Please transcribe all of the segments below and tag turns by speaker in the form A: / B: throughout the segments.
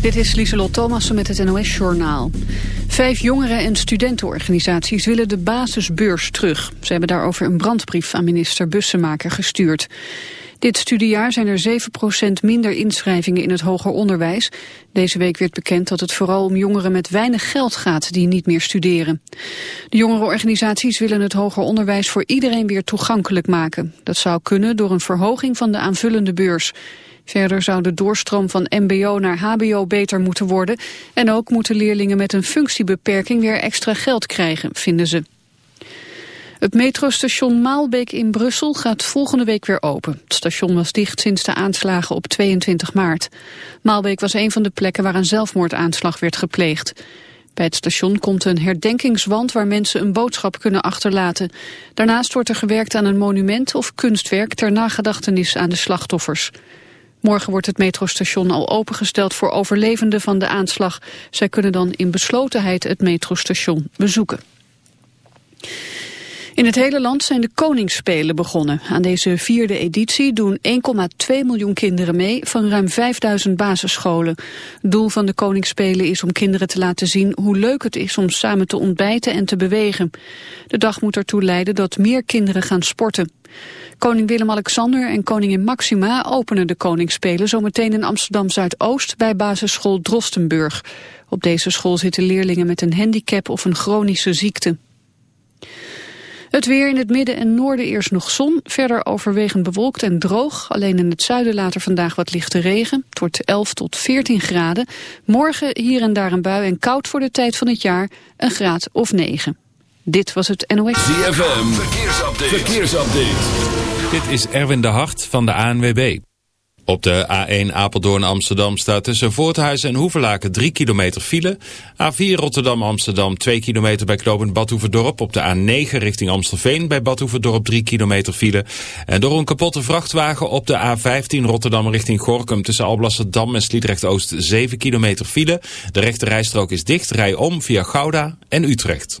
A: Dit is Lieselot Thomassen met het NOS-journaal. Vijf jongeren- en studentenorganisaties willen de basisbeurs terug. Ze hebben daarover een brandbrief aan minister Bussemaker gestuurd. Dit studiejaar zijn er 7% minder inschrijvingen in het hoger onderwijs. Deze week werd bekend dat het vooral om jongeren met weinig geld gaat die niet meer studeren. De jongerenorganisaties willen het hoger onderwijs voor iedereen weer toegankelijk maken. Dat zou kunnen door een verhoging van de aanvullende beurs. Verder zou de doorstroom van mbo naar hbo beter moeten worden... en ook moeten leerlingen met een functiebeperking weer extra geld krijgen, vinden ze. Het metrostation Maalbeek in Brussel gaat volgende week weer open. Het station was dicht sinds de aanslagen op 22 maart. Maalbeek was een van de plekken waar een zelfmoordaanslag werd gepleegd. Bij het station komt een herdenkingswand waar mensen een boodschap kunnen achterlaten. Daarnaast wordt er gewerkt aan een monument of kunstwerk ter nagedachtenis aan de slachtoffers. Morgen wordt het metrostation al opengesteld voor overlevenden van de aanslag. Zij kunnen dan in beslotenheid het metrostation bezoeken. In het hele land zijn de Koningsspelen begonnen. Aan deze vierde editie doen 1,2 miljoen kinderen mee van ruim 5000 basisscholen. doel van de Koningsspelen is om kinderen te laten zien hoe leuk het is om samen te ontbijten en te bewegen. De dag moet ertoe leiden dat meer kinderen gaan sporten. Koning Willem-Alexander en koningin Maxima openen de Koningsspelen zometeen in Amsterdam-Zuidoost bij basisschool Drostenburg. Op deze school zitten leerlingen met een handicap of een chronische ziekte. Het weer in het midden en noorden eerst nog zon. Verder overwegend bewolkt en droog. Alleen in het zuiden later vandaag wat lichte regen. Het wordt 11 tot 14 graden. Morgen hier en daar een bui en koud voor de tijd van het jaar. Een graad of 9. Dit was het NOS.
B: ZFM, verkeersupdate. verkeersupdate.
C: Dit is Erwin de Hart van de ANWB. Op de A1 Apeldoorn-Amsterdam staat tussen Voorthuizen en Hoevelaken 3 kilometer file. A4 Rotterdam-Amsterdam 2 kilometer bij knooppunt Badhoevedorp. Op de A9 richting Amstelveen bij Badhoevedorp 3 kilometer file. En door een kapotte vrachtwagen op de A15 Rotterdam richting Gorkum... tussen Alblasserdam en Sliedrecht-Oost 7 kilometer file. De rechte rijstrook is dicht. Rij om via Gouda en Utrecht.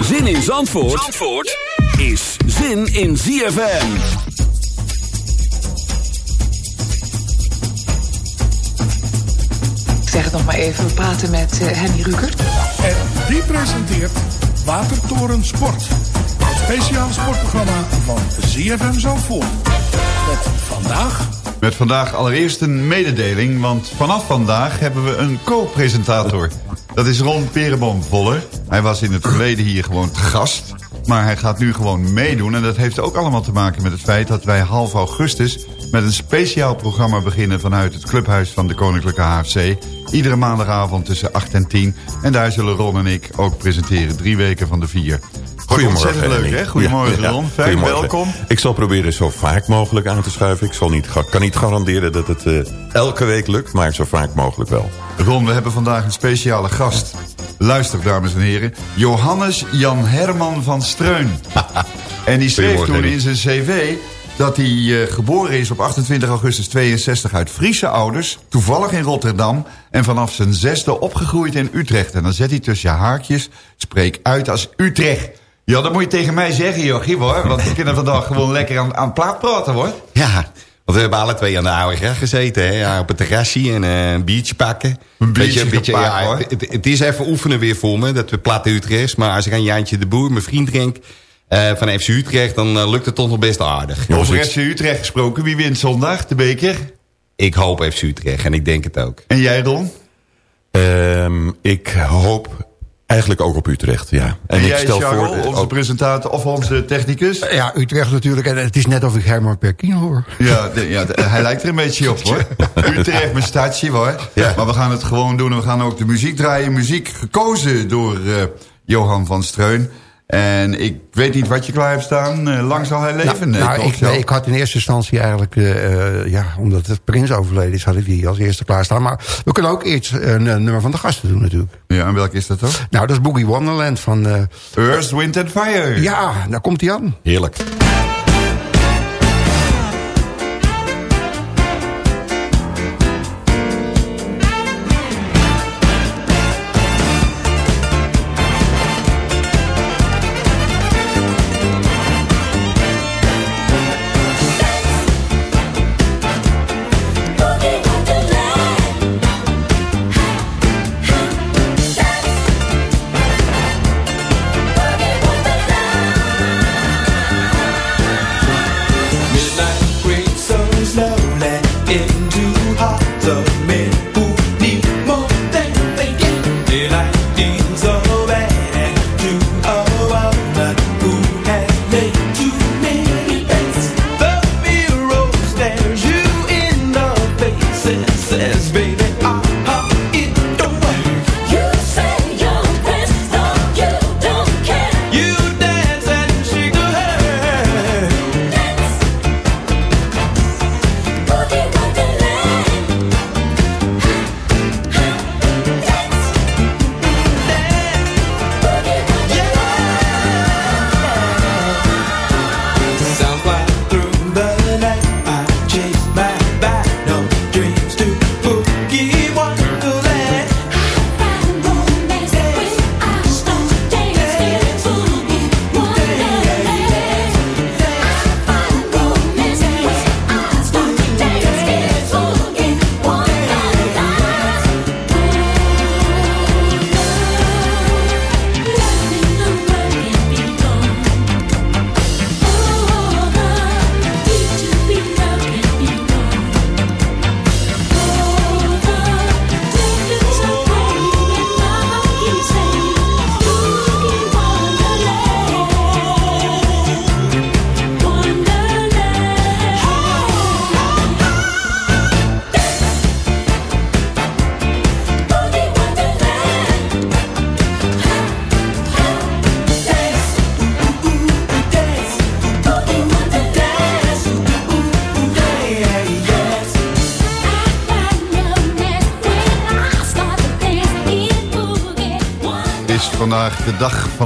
B: Zin in Zandvoort, Zandvoort is zin in ZFM.
D: Ik zeg het nog maar even, we praten met uh, Henny Rukert.
E: En die presenteert Watertoren Sport. Het speciale sportprogramma van ZFM Zandvoort. Met vandaag...
F: Met vandaag allereerst een mededeling, want vanaf vandaag hebben we een co-presentator. Dat is Ron Perenboom-Voller. Hij was in het verleden hier gewoon te gast. Maar hij gaat nu gewoon meedoen. En dat heeft ook allemaal te maken met het feit dat wij half augustus... met een speciaal programma beginnen vanuit het clubhuis van de Koninklijke HFC. Iedere maandagavond tussen 8 en 10. En daar zullen Ron en ik ook presenteren. Drie weken van de vier.
G: Goedemorgen.
F: leuk, hè? Goedemorgen,
G: ja,
F: Ron. Fijn, welkom.
G: Ik zal proberen zo vaak mogelijk aan te schuiven. Ik zal niet, kan niet garanderen dat het uh, elke week lukt, maar zo vaak mogelijk wel.
F: Ron, we hebben vandaag een speciale gast. Luister, dames en heren. Johannes Jan Herman van Streun. En die schreef toen in zijn cv dat hij eh, geboren is op 28 augustus 62 uit Friese ouders. Toevallig in Rotterdam. En vanaf zijn zesde opgegroeid in Utrecht. En dan zet hij tussen je haakjes, spreek uit als Utrecht. Ja, dat moet je tegen mij zeggen, jochie, hoor. Want we kunnen vandaag gewoon lekker aan, aan plaat praten, hoor.
H: Ja, want we hebben alle twee aan de oude gracht gezeten. Hè? Ja, op het terrasje en eh, een biertje pakken.
F: Een biertje
H: Beetje-
F: gepakt,
H: ja,
F: hoor.
H: het, het is even oefenen weer voor me, dat we platte Utrecht. Maar als ik aan Jantje de Boer, mijn vriend, denk eh, van FC Utrecht... dan eh, lukt het toch nog best aardig.
F: Over FC Utrecht gesproken, wie wint zondag, de beker?
H: Ik hoop FC Utrecht en ik denk het ook.
F: En jij, Ron?
G: Ehm, ik hoop eigenlijk ook op Utrecht, ja.
F: En,
G: ik
F: jij,
G: stel
F: Charles,
G: voor...
F: onze
G: ook-
F: presentator of onze technicus?
I: Ja, Utrecht natuurlijk. En het is net of ik Herman Perkino hoor.
F: Ja, de- ja de- hij lijkt er een beetje op hoor. Utrecht met stadje hoor.
G: Ja.
F: Maar we gaan het gewoon doen. en We gaan ook de muziek draaien. Muziek gekozen door eh, Johan van Streun. En ik weet niet wat je klaar hebt staan. Eh, lang zal hij leven.
I: Nou, nou,
F: toch,
I: ik, nee, ik had in eerste instantie eigenlijk, eh, eh, ja, omdat het prins overleden is, had ik die als eerste klaarstaan. Maar we kunnen ook iets een, eh, nummer van de gasten doen natuurlijk.
F: Ja, en welke is dat dan?
I: Nou, dat is Boogie Wonderland van... eh,
F: Earth, Wind and Fire.
I: ja, daar komt hij aan.
H: Heerlijk.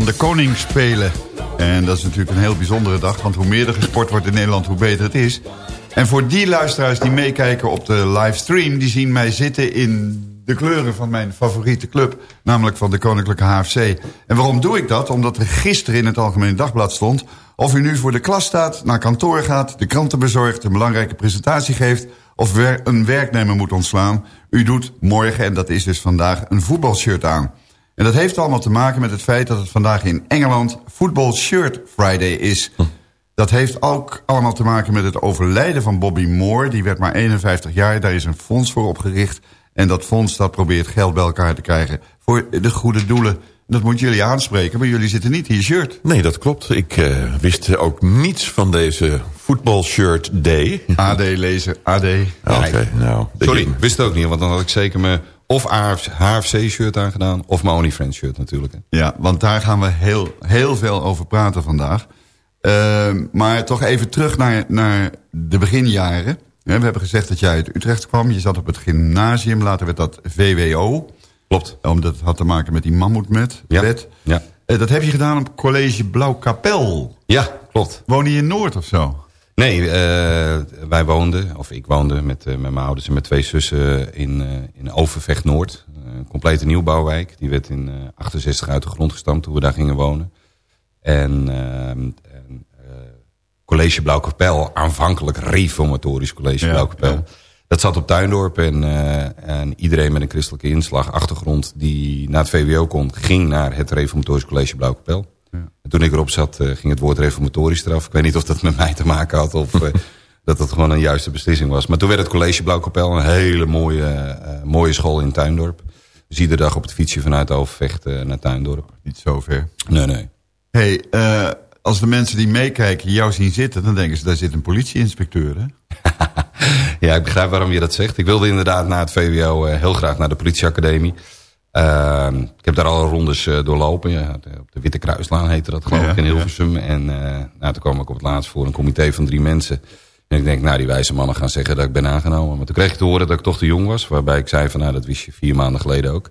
F: Van de koningsspelen. En dat is natuurlijk een heel bijzondere dag. Want hoe meer er gesport wordt in Nederland, hoe beter het is. En voor die luisteraars die meekijken op de livestream... die zien mij zitten in de kleuren van mijn favoriete club. Namelijk van de Koninklijke HFC. En waarom doe ik dat? Omdat er gisteren in het Algemeen Dagblad stond... of u nu voor de klas staat, naar kantoor gaat... de kranten bezorgt, een belangrijke presentatie geeft... of een werknemer moet ontslaan. U doet morgen, en dat is dus vandaag, een voetbalshirt aan. En dat heeft allemaal te maken met het feit dat het vandaag in Engeland Football Shirt Friday is. Dat heeft ook allemaal te maken met het overlijden van Bobby Moore. Die werd maar 51 jaar, daar is een fonds voor opgericht. En dat fonds dat probeert geld bij elkaar te krijgen voor de goede doelen. Dat moet jullie aanspreken, maar jullie zitten niet in je shirt.
G: Nee, dat klopt. Ik eh, wist ook niets van deze Football Shirt Day.
F: AD lezen, AD.
G: Oké, nou.
H: Sorry, ik wist het ook niet, want dan had ik zeker mijn of HFC-shirt aangedaan... of mijn OnlyFriends-shirt natuurlijk. hè.
F: Ja, want daar gaan we heel, heel veel over praten vandaag. Ehm, maar toch even terug naar, naar de beginjaren. We hebben gezegd dat jij uit Utrecht kwam. Je zat op het gymnasium, later werd dat VWO.
H: Klopt.
F: Omdat het had te maken met die mammoetmet,
H: Ja.
F: wet.
H: Ja.
F: Eh, dat heb je gedaan op college Blauwkapel.
J: Ja, klopt.
F: Woon je in Noord of zo?
J: Nee, uh, wij woonden, of ik woonde met, uh, met mijn ouders en mijn twee zussen in, uh, in Overvecht Noord. Een complete nieuwbouwwijk. Die werd in 68 uit de grond gestampt toen we daar gingen wonen. En, en college Blauwkapel, aanvankelijk reformatorisch college ja, Blauwkapel. Ja. Dat zat op Tuindorp en, en iedereen met een christelijke inslag, achtergrond die naar het VWO kon, ging naar het reformatorisch college Blauwkapel. En toen ik erop zat, uh, ging het woord reformatorisch eraf. Ik weet niet of dat met mij te maken had of uh, dat het gewoon een juiste beslissing was. Maar toen werd het college Blauwkapel een hele mooie, uh, mooie school in Tuindorp. Dus iedere dag op het fietsje vanuit Overvecht naar Tuindorp.
F: Niet zo ver.
J: Nee, nee.
F: Hey, als de mensen die meekijken jou zien zitten... dan denken ze, daar zit een politieinspecteur, hè?
J: ja, ik begrijp waarom je dat zegt. Ik wilde inderdaad na het VWO heel graag naar de politieacademie. Uh, ik heb daar al rondes uh, doorlopen. Ja, op de Witte Kruislaan heette dat geloof ik in Hilversum. Ja. En uh, nou, toen kwam ik op het laatst voor een comité van drie mensen. En ik denk, nou die wijze mannen gaan zeggen dat ik ben aangenomen. Maar toen kreeg ik te horen dat ik toch te jong was. Waarbij ik zei van nou dat wist je vier maanden geleden ook.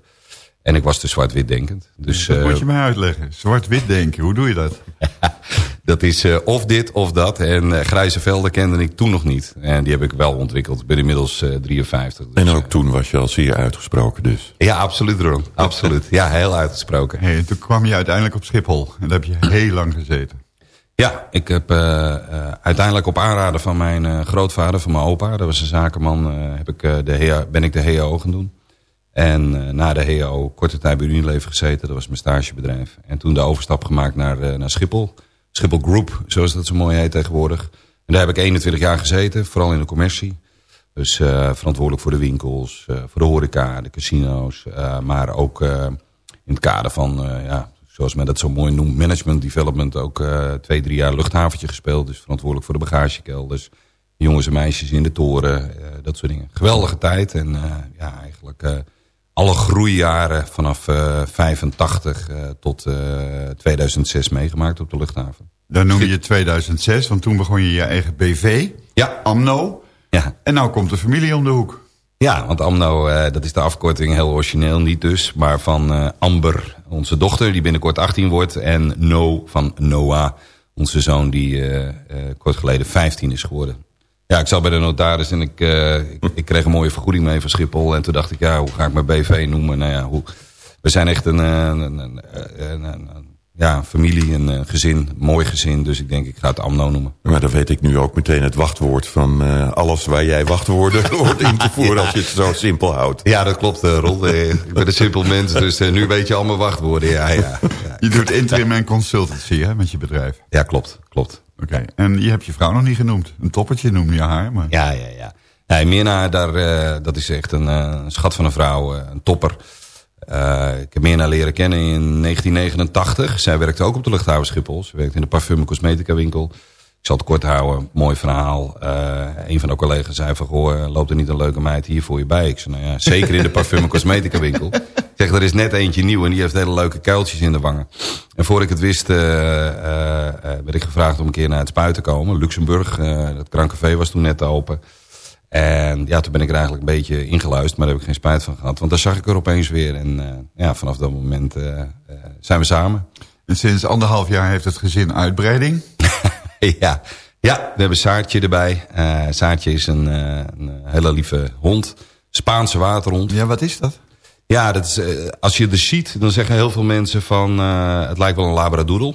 J: En ik was te zwart-wit denkend. Dus,
F: dat moet je mij uitleggen. Zwart-wit denken, hoe doe je dat?
J: dat is uh, of dit of dat. En uh, grijze velden kende ik toen nog niet. En die heb ik wel ontwikkeld. Ik ben inmiddels uh, 53.
G: Dus, en ook toen was je al zeer uitgesproken dus.
J: Ja, absoluut Ron. Absoluut. Ja, heel uitgesproken.
F: Hey, toen kwam je uiteindelijk op Schiphol. En daar heb je heel lang gezeten.
J: Ja, ik heb uh, uiteindelijk op aanraden van mijn uh, grootvader, van mijn opa, dat was een zakenman, heb ik, de HEA, ben ik de HEO gaan doen. En na de HEO korte tijd bij Unilever gezeten, dat was mijn stagebedrijf. En toen de overstap gemaakt naar, naar Schiphol. Schiphol Group, zoals dat zo mooi heet tegenwoordig. En daar heb ik 21 jaar gezeten, vooral in de commercie. Dus uh, verantwoordelijk voor de winkels, uh, voor de horeca, de casino's. Uh, maar ook in het kader van, ja, zoals men dat zo mooi noemt, management development. Ook twee, drie jaar luchthaventje gespeeld. Dus verantwoordelijk voor de bagagekelders. Jongens en meisjes in de toren, dat soort dingen. Geweldige tijd en ja, eigenlijk alle groeijaren vanaf uh, 85 uh, tot uh, 2006 meegemaakt op de luchthaven.
F: Dan noem je 2006, want toen begon je je eigen BV,
J: ja.
F: AMNO.
J: Ja.
F: En nou komt de familie om de hoek.
J: Ja, want AMNO, uh, dat is de afkorting heel origineel, niet dus. Maar van uh, Amber, onze dochter, die binnenkort 18 wordt. En No van Noah, onze zoon die uh, kort geleden 15 is geworden. Ja, ik zat bij de notaris en ik, uh, ik, ik, kreeg een mooie vergoeding mee van Schiphol. En toen dacht ik, ja, hoe ga ik mijn BV noemen? Nou ja, hoe... we zijn echt een, een, een, een ja, familie, een gezin, mooi gezin. Dus ik denk, ik ga het AMNO noemen.
G: Maar dan weet ik nu ook meteen het wachtwoord van uh, alles waar jij wachtwoorden hoort in te voeren... ja. als je het zo simpel houdt.
J: Ja, dat klopt, uh, Ron. ik ben een simpel mens, dus uh, nu weet je al mijn wachtwoorden. Ja, ja, ja.
F: Je doet interim en consultancy hè, met je bedrijf.
J: Ja, klopt, klopt.
F: Oké, en je hebt je vrouw nog niet genoemd. Een toppertje noem je haar. Maar...
J: Ja, ja, ja. Nee, Mirna, daar, uh, dat is echt een uh, schat van een vrouw, uh, een topper. ik heb Mirna leren kennen in 1989. Zij werkte ook op de luchthaven Schiphol. Ze werkte in de parfum- en cosmetica winkel. Ik zal het kort houden, mooi verhaal. een van de collega's zei van, goh, loopt er niet een leuke meid hier voor je bij? Ik zei, nou ja, zeker in de parfum- en cosmetica winkel. Ik zeg, er is net eentje nieuw en die heeft hele leuke kuiltjes in de wangen. En voor ik het wist, uh, uh, werd ik gevraagd om een keer naar het spuit te komen. Luxemburg, uh, het krankcafé was toen net open. En ja, toen ben ik er eigenlijk een beetje ingeluisterd, maar daar heb ik geen spijt van gehad. Want daar zag ik er opeens weer. En ja, vanaf dat moment zijn we samen.
F: En sinds anderhalf jaar heeft het gezin uitbreiding?
J: ja. ja, we hebben Saartje erbij. Saartje is een, een hele lieve hond. Spaanse waterhond.
F: Ja, wat is dat?
J: Ja, dat is, uh, als je er ziet, dan zeggen heel veel mensen van... Uh, het lijkt wel een labradoodle.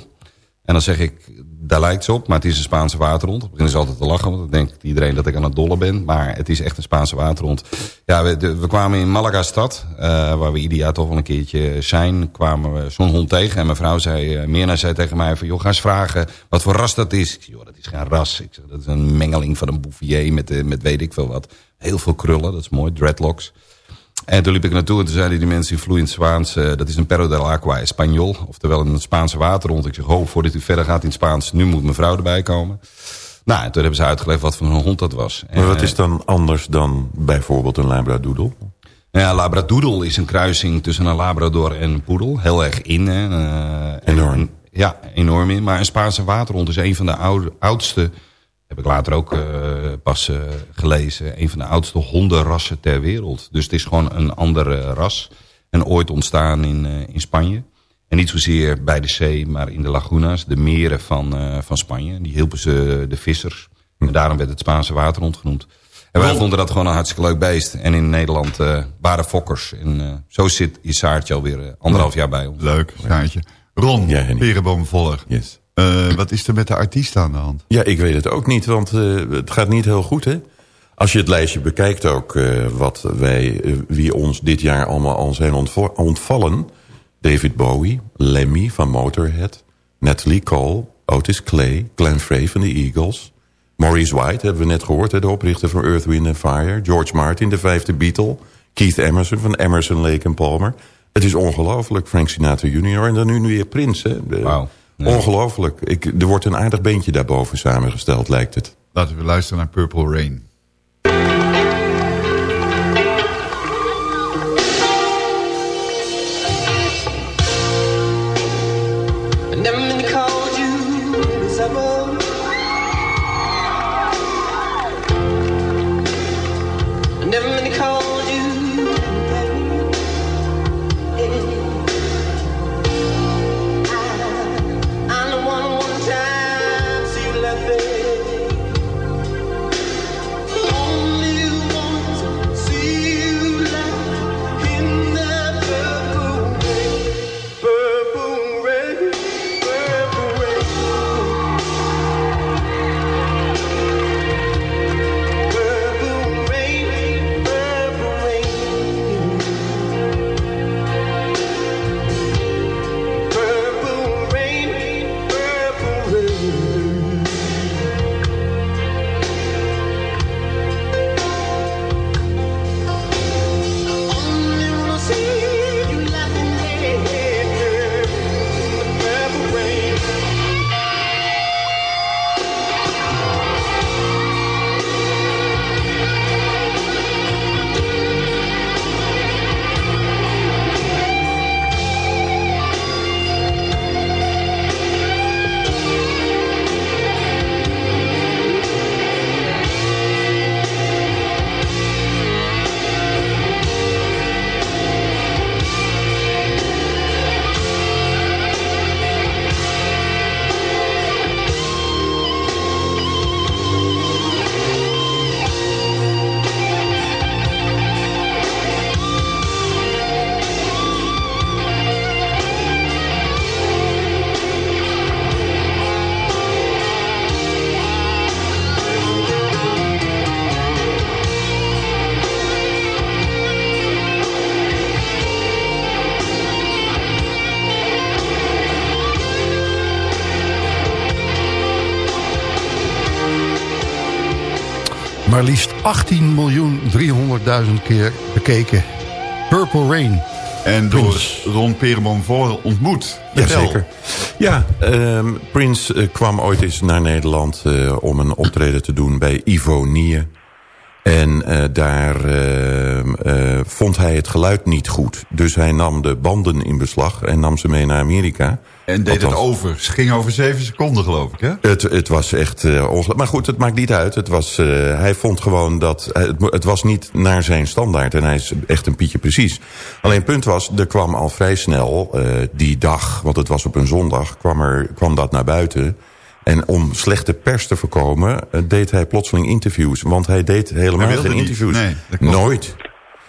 J: En dan zeg ik, daar lijkt ze op, maar het is een Spaanse waterhond. Ik begin ze altijd te lachen, want dan denkt iedereen dat ik aan het dolle ben. Maar het is echt een Spaanse waterhond. Ja, we, we kwamen in Malaga-stad, uh, waar we ieder jaar toch wel een keertje zijn. kwamen we zo'n hond tegen en mijn vrouw zei, uh, Mirna zei tegen mij van... joh, ga eens vragen wat voor ras dat is. Ik zei, joh, dat is geen ras. Ik zeg, dat is een mengeling van een bouvier met, met weet ik veel wat. Heel veel krullen, dat is mooi, dreadlocks. En toen liep ik naartoe en toen zeiden die mensen in vloeiend Spaans... Uh, dat is een perro del agua español, oftewel een Spaanse waterhond. Ik zeg, ho, voordat u verder gaat in het Spaans, nu moet mijn vrouw erbij komen. Nou, en toen hebben ze uitgelegd wat voor een hond dat was.
G: Maar wat is dan anders dan bijvoorbeeld een labradoodle?
J: Ja, labradoodle is een kruising tussen een labrador en een poedel. Heel erg in. Hè. Uh,
G: enorm.
J: En, ja, enorm in. Maar een Spaanse waterhond is een van de oude, oudste heb ik later ook uh, pas uh, gelezen. Een van de oudste hondenrassen ter wereld. Dus het is gewoon een andere ras. En ooit ontstaan in, uh, in Spanje. En niet zozeer bij de zee, maar in de lagunas, de meren van, uh, van Spanje. Die hielpen ze de vissers. En daarom werd het Spaanse water ontgenoemd. En wij vonden dat gewoon een hartstikke leuk beest. En in Nederland uh, waren fokkers. En uh, zo zit je Saartje alweer uh, anderhalf jaar bij ons.
F: Leuk, Saartje. Ron, ja, Perenboomvoller.
G: Yes.
F: Wat is er met de artiest aan de hand?
G: Ja, ik weet het ook niet, want het gaat niet heel goed, hè? Als je het lijstje bekijkt ook, wat wij, wie ons dit jaar allemaal al zijn ontvallen... David Bowie, Lemmy van Motorhead, Natalie Cole, Otis Clay, Glenn Frey van de Eagles... Maurice White hebben we net gehoord, de oprichter van Earth, Wind Fire. George Martin, de vijfde Beatle. Keith Emerson van Emerson, Lake en Palmer. Het is ongelooflijk, Frank Sinatra Jr. En dan nu, nu weer Prins.
J: Wow.
G: Ongelooflijk. Ik, er wordt een aardig beentje daarboven samengesteld, lijkt het.
F: Laten we luisteren naar Purple Rain.
K: 18 miljoen 300.000 keer bekeken. Purple Rain.
F: En door Ron Perenboom voor ontmoet.
G: Jazeker. Ja, um, Prince uh, kwam ooit eens naar Nederland uh, om een optreden te doen bij Ivonie. En uh, daar uh, vond hij het geluid niet goed. Dus hij nam de banden in beslag en nam ze mee naar Amerika.
F: En deed het over. Het ging over zeven seconden, geloof ik, hè?
G: Het, het was echt uh, ongelooflijk. Maar goed, het maakt niet uit. Het was, uh, hij vond gewoon dat... Het, het, was niet naar zijn standaard. En hij is echt een pietje precies. Alleen het punt was, er kwam al vrij snel uh, die dag... want het was op een zondag, kwam, er, kwam dat naar buiten... En om slechte pers te voorkomen, deed hij plotseling interviews. Want hij deed helemaal hij geen interviews.
F: Nee,
G: Nooit.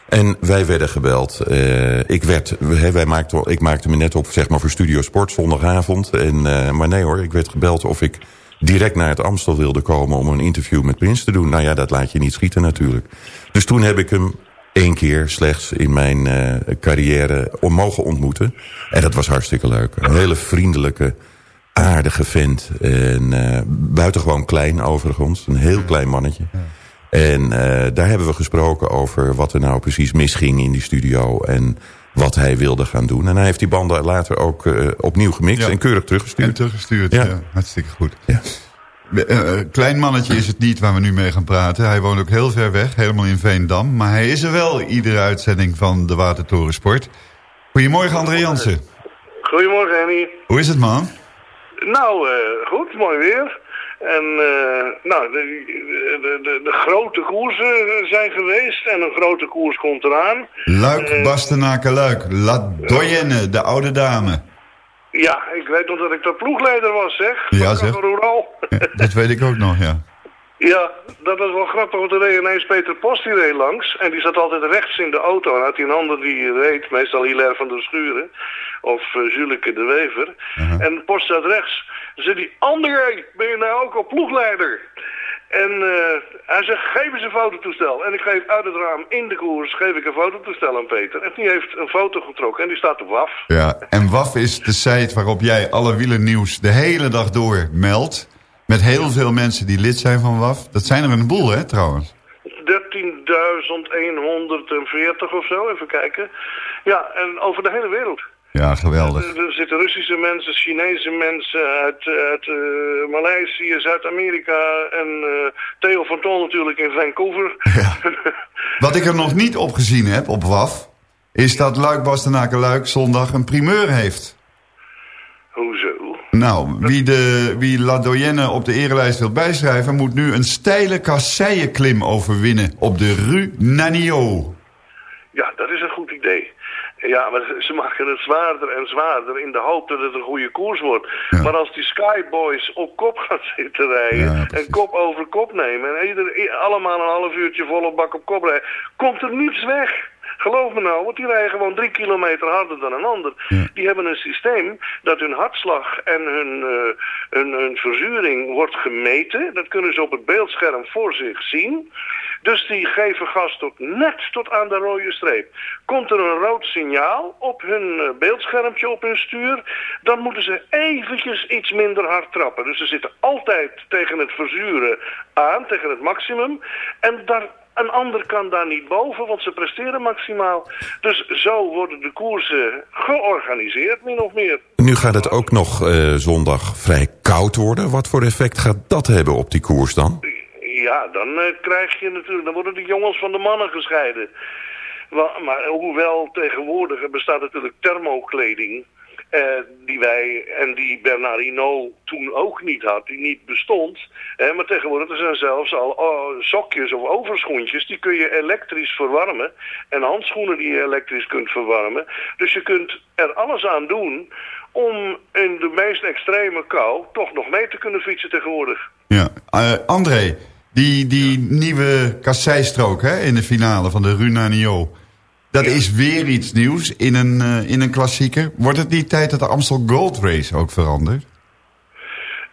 G: En wij werden gebeld. Uh, ik, werd, wij maakte, ik maakte me net op zeg maar, voor Studio Sport zondagavond. En, uh, maar nee hoor, ik werd gebeld of ik direct naar het Amstel wilde komen... om een interview met Prins te doen. Nou ja, dat laat je niet schieten natuurlijk. Dus toen heb ik hem één keer slechts in mijn uh, carrière mogen ontmoeten. En dat was hartstikke leuk. Een hele vriendelijke, aardige vent. En buitengewoon klein overigens. Een heel klein mannetje. En uh, daar hebben we gesproken over wat er nou precies misging in die studio. En wat hij wilde gaan doen. En hij heeft die banden later ook uh, opnieuw gemixt ja. en keurig teruggestuurd.
F: En teruggestuurd, ja. ja hartstikke goed. Ja. Uh, klein mannetje is het niet waar we nu mee gaan praten. Hij woont ook heel ver weg, helemaal in Veendam. Maar hij is er wel iedere uitzending van de Watertoren Sport. Goedemorgen André Jansen.
L: Goedemorgen Henny.
F: Hoe is het man?
L: Nou, goed, mooi weer. En uh, nou, de, de, de, de, grote koersen zijn geweest en een grote koers komt eraan.
F: Luik, uh, Bastenaken, Luik. La Doyenne, de oude dame.
L: Ja, ik weet nog dat ik de ploegleider was, zeg.
F: Ja, zeg. Dat weet ik ook nog, ja.
L: Ja, dat was wel grappig, want er reed ineens Peter Post die reed langs. En die zat altijd rechts in de auto. En had hij een ander die reed, meestal Hilaire van der Schuren. Of uh, Juleke de Wever. En Post zat rechts. Dan die André, ben je nou ook al ploegleider? En uh, hij zegt, geef eens een fototoestel. En ik geef uit het raam in de koers geef ik een fototoestel aan Peter. En die heeft een foto getrokken en die staat op WAF.
F: Ja, en WAF is de site waarop jij alle wielernieuws de hele dag door meldt. Met heel veel mensen die lid zijn van WAF. Dat zijn er een boel, hè, trouwens.
L: 13.140 of zo, even kijken. Ja, en over de hele wereld.
F: Ja, geweldig.
L: Er, zitten Russische mensen, Chinese mensen uit, uit uh, Maleisië, Zuid-Amerika en uh, Theo van Tol natuurlijk in Vancouver.
F: Ja. Wat ik er nog niet op gezien heb op WAF, is dat Luik Bastenaken Luik zondag een primeur heeft.
L: Hoezo?
F: Nou, wie, de, wie La Doyenne op de erelijst wil bijschrijven... moet nu een steile kasseienklim overwinnen op de Rue Nanio.
L: Ja, dat is een. Ja, maar ze maken het zwaarder en zwaarder in de hoop dat het een goede koers wordt. Ja. Maar als die Skyboys op kop gaan zitten rijden ja, en kop over kop nemen... en ieder, allemaal een half uurtje volle bak op kop rijden, komt er niets weg. Geloof me nou, want die rijden gewoon drie kilometer harder dan een ander. Ja. Die hebben een systeem dat hun hartslag en hun, uh, hun, hun verzuring wordt gemeten. Dat kunnen ze op het beeldscherm voor zich zien. Dus die geven gas tot net tot aan de rode streep. Komt er een rood signaal op hun uh, beeldschermpje op hun stuur... dan moeten ze eventjes iets minder hard trappen. Dus ze zitten altijd tegen het verzuren aan, tegen het maximum. En daar een ander kan daar niet boven, want ze presteren maximaal. Dus zo worden de koersen georganiseerd, min of meer.
G: Nu gaat het ook nog uh, zondag vrij koud worden. Wat voor effect gaat dat hebben op die koers dan?
L: Ja, dan uh, krijg je natuurlijk... Dan worden de jongens van de mannen gescheiden. Wel, maar hoewel tegenwoordig bestaat natuurlijk thermokleding... Uh, die wij en die Bernard Hinault toen ook niet had, die niet bestond. Maar tegenwoordig er zijn zelfs al oh, sokjes of overschoentjes, die kun je elektrisch verwarmen. En handschoenen die je elektrisch kunt verwarmen. Dus je kunt er alles aan doen om in de meest extreme kou toch nog mee te kunnen fietsen tegenwoordig.
F: Ja, uh, André, die, die ja. nieuwe kasseistrook hè, in de finale van de Runanio... Dat is weer iets nieuws in een, uh, in een klassieker. Wordt het niet tijd dat de Amstel Gold Race ook verandert?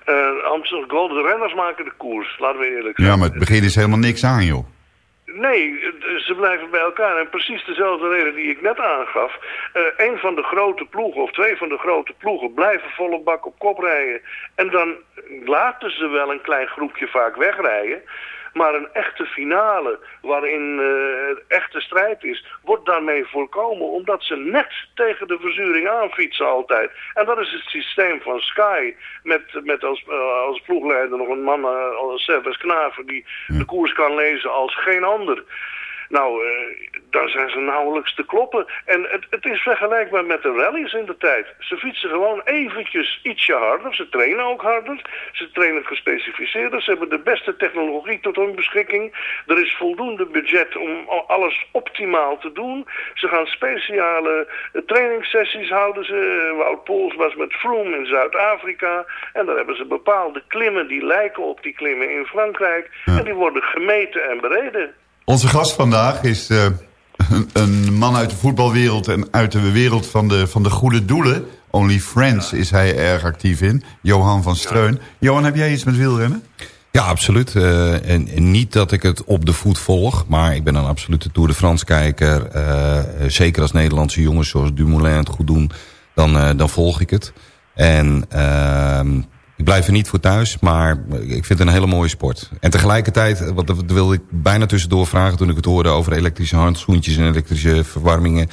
L: Uh, Amstel Gold, de renners maken de koers, laten we eerlijk zijn.
F: Ja, maar het begin is helemaal niks aan, joh.
L: Nee, ze blijven bij elkaar. En precies dezelfde reden die ik net aangaf. Uh, een van de grote ploegen, of twee van de grote ploegen, blijven volle bak op kop rijden. En dan laten ze wel een klein groepje vaak wegrijden. Maar een echte finale, waarin uh, echte strijd is, wordt daarmee voorkomen. Omdat ze net tegen de verzuring aanfietsen altijd. En dat is het systeem van Sky. Met, met als, uh, als ploegleider nog een man uh, als Servus Knaver die de koers kan lezen als geen ander. Nou, dan zijn ze nauwelijks te kloppen. En het, het, is vergelijkbaar met de rallies in de tijd. Ze fietsen gewoon eventjes ietsje harder. Ze trainen ook harder. Ze trainen gespecificeerder. Ze hebben de beste technologie tot hun beschikking. Er is voldoende budget om alles optimaal te doen. Ze gaan speciale trainingssessies houden. Ze. Wout Pools was met Froome in Zuid-Afrika. En daar hebben ze bepaalde klimmen die lijken op die klimmen in Frankrijk. Ja. En die worden gemeten en bereden.
F: Onze gast vandaag is uh, een, man uit de voetbalwereld en uit de wereld van de, van de goede doelen. Only Friends is hij erg actief in. Johan van Streun. Johan, heb jij iets met wielrennen?
J: Ja, absoluut. Uh, en, niet dat ik het op de voet volg, maar ik ben een absolute Tour de France kijker. Uh, zeker als Nederlandse jongens zoals Dumoulin het goed doen, dan, dan volg ik het. En ehm, ik blijf er niet voor thuis, maar ik vind het een hele mooie sport. En tegelijkertijd, wat dat wilde ik bijna tussendoor vragen... toen ik het hoorde over elektrische handschoentjes en elektrische verwarmingen...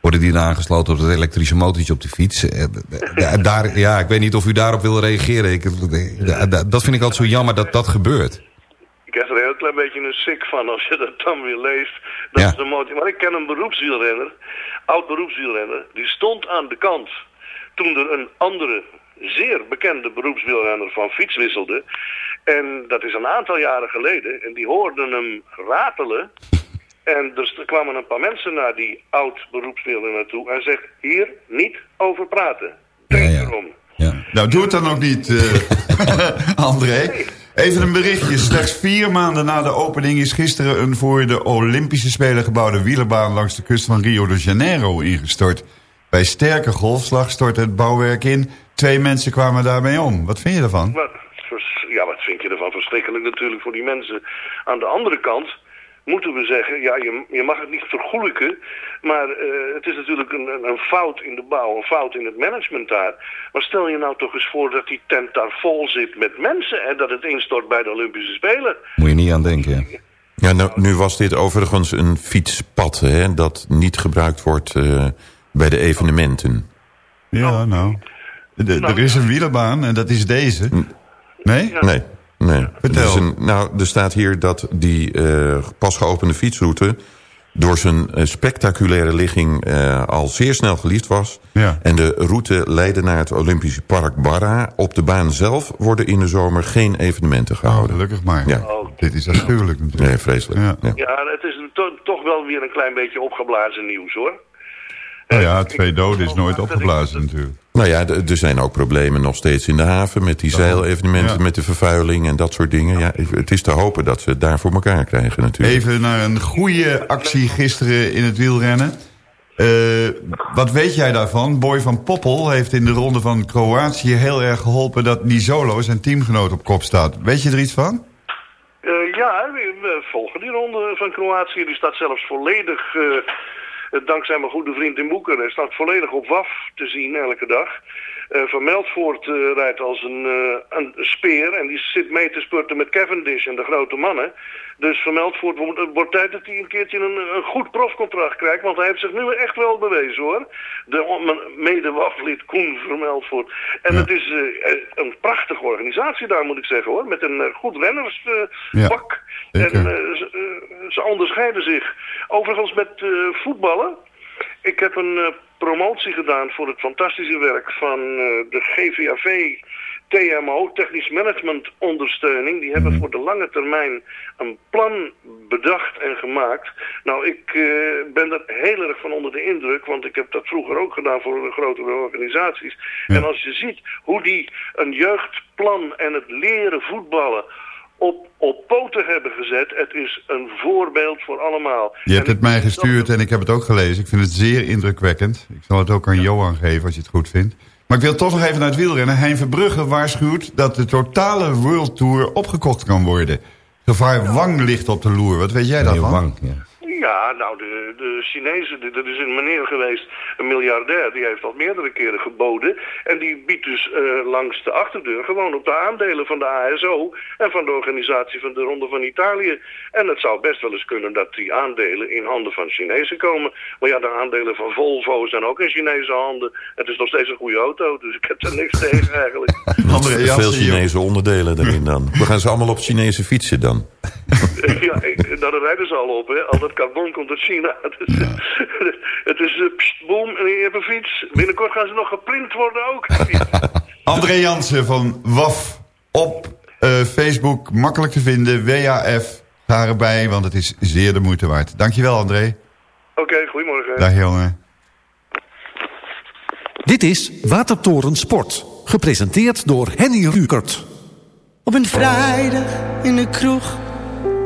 J: worden die dan aangesloten op het elektrische motortje op de fiets. Daar, ja, ik weet niet of u daarop wil reageren. Ik, dat vind ik altijd zo jammer dat dat gebeurt.
L: Ik heb er een heel klein beetje een sik van als je dat dan weer leest. Dat ja. is een motie. Maar ik ken een beroepswielrenner, oud beroepswielrenner... die stond aan de kant toen er een andere zeer bekende beroepswielrenner van fiets wisselde. En dat is een aantal jaren geleden. En die hoorden hem ratelen. En dus er kwamen een paar mensen naar die oud beroepswielrenner toe. En zegt, hier niet over praten. Denk ja, ja. Daarom.
J: Ja.
F: Nou, doe het dan ook niet, eh André. Even een berichtje. Slechts vier maanden na de opening is gisteren... een voor de Olympische Spelen gebouwde wielenbaan... langs de kust van Rio de Janeiro ingestort. Bij sterke golfslag stortte het bouwwerk in. Twee mensen kwamen daarmee om. Wat vind je daarvan?
L: Wat, vers- ja, wat vind je ervan? Verschrikkelijk natuurlijk voor die mensen. Aan de andere kant moeten we zeggen, ja, je, je mag het niet vergoelijken, maar eh, het is natuurlijk een, een, fout in de bouw, een fout in het management daar. Maar stel je nou toch eens voor dat die tent daar vol zit met mensen en dat het instort bij de Olympische Spelen.
J: Moet je niet aan denken. ja.
G: Ja, nou, nu was dit overigens een fietspad hè, dat niet gebruikt wordt eh, bij de evenementen.
F: Ja, nou. De- er is een wielerbaan en dat is deze. Nee?
G: Nee, nee.
F: Vertel.
G: Er, een, nou, er staat hier dat die eh, pas geopende fietsroute... door zijn eh, spectaculaire ligging eh, al zeer snel geliefd was.
F: Ja.
G: En de route leidde naar het Olympische Park Barra. Op de baan zelf worden in de zomer geen evenementen
F: Oh,
G: gehouden.
F: gelukkig maar.
G: Ja.
F: Dit is afschuwelijk natuurlijk.
G: Nee, vreselijk.
F: Ja.
G: Ja.
L: Ja, het is een to- toch wel weer een klein beetje opgeblazen nieuws hoor.
F: Nou ja, twee doden is nooit opgeblazen natuurlijk.
G: Nou ja, er zijn ook problemen nog steeds in de haven... met die zeilevenementen,
F: Ja.
G: met de vervuiling en dat soort dingen. Ja, het is te hopen dat ze het daar voor elkaar krijgen natuurlijk.
F: Even naar een goede actie gisteren in het wielrennen. Eh, wat weet jij daarvan? Boy van Poppel heeft in de ronde van Kroatië heel erg geholpen... dat Nisolo, zijn teamgenoot, op kop staat. Weet je er iets van?
L: Eh, ja, we, volgen die ronde van Kroatië. Die staat zelfs volledig, eh, dankzij mijn goede vriend in Boekarest, staat volledig op WAF te zien elke dag. Eh, van Meldvoort eh, rijdt als een, eh, een speer en die zit mee te spurten met Cavendish en de grote mannen. Dus Van Meldvoort wordt, het wordt tijd dat hij een keertje een, een goed profcontract krijgt, want hij heeft zich nu echt wel bewezen hoor. De mede-waflid Koen van Meldvoort. En het is eh, een prachtige organisatie daar moet ik zeggen hoor, met een eh, goed rennerspak.
F: Ja,
L: en eh, ze, eh, onderscheiden zich. Overigens met eh, voetballen. Ik heb een eh, promotie gedaan voor het fantastische werk van eh, de GVAV TMO, Technisch Management Ondersteuning. Die hebben voor de lange termijn een plan bedacht en gemaakt. Nou, ik eh, ben er heel erg van onder de indruk, want ik heb dat vroeger ook gedaan voor de grotere organisaties. En als je ziet hoe die een jeugdplan en het leren voetballen op, op poten hebben gezet. Het is een voorbeeld voor allemaal.
F: Je hebt het mij gestuurd en ik heb het ook gelezen. Ik vind het zeer indrukwekkend. Ik zal het ook aan Johan geven als je het goed vindt. Maar ik wil toch nog even naar het wielrennen. Hein Verbrugge waarschuwt dat de totale World Tour opgekocht kan worden. Gevaar Wang ligt op de loer. Wat weet jij
J: Nee,
F: daarvan?
J: Wang, ja.
L: Ja, nou, de, de Chinezen, er is een meneer geweest, een miljardair, die heeft al meerdere keren geboden. En die biedt dus eh, langs de achterdeur gewoon op de aandelen van de ASO en van de organisatie van de Ronde van Italië. En het zou best wel eens kunnen dat die aandelen in handen van Chinezen komen. Maar ja, de aandelen van Volvo zijn ook in Chinese handen. Het is nog steeds een goede auto, dus ik heb er niks tegen eigenlijk.
F: André
G: Veel. Chinese onderdelen erin dan. We gaan ze allemaal op Chinese fietsen dan.
L: ja, ik, daar rijden ze al op, hè. Al dat carbon komt uit China. Dus, het is uh, pst, boom, en je hebt een fiets. Binnenkort gaan ze nog geprint worden ook.
F: André Jansen van WAF op eh, Facebook. Makkelijk te vinden. WAF. Ga erbij, want het is zeer de moeite waard. Dankjewel André.
L: Oké, goedemorgen.
F: Dag jongen.
M: Dit is Watertoren Sport. Gepresenteerd door Henny Rukert.
N: Op een vrijdag in de kroeg,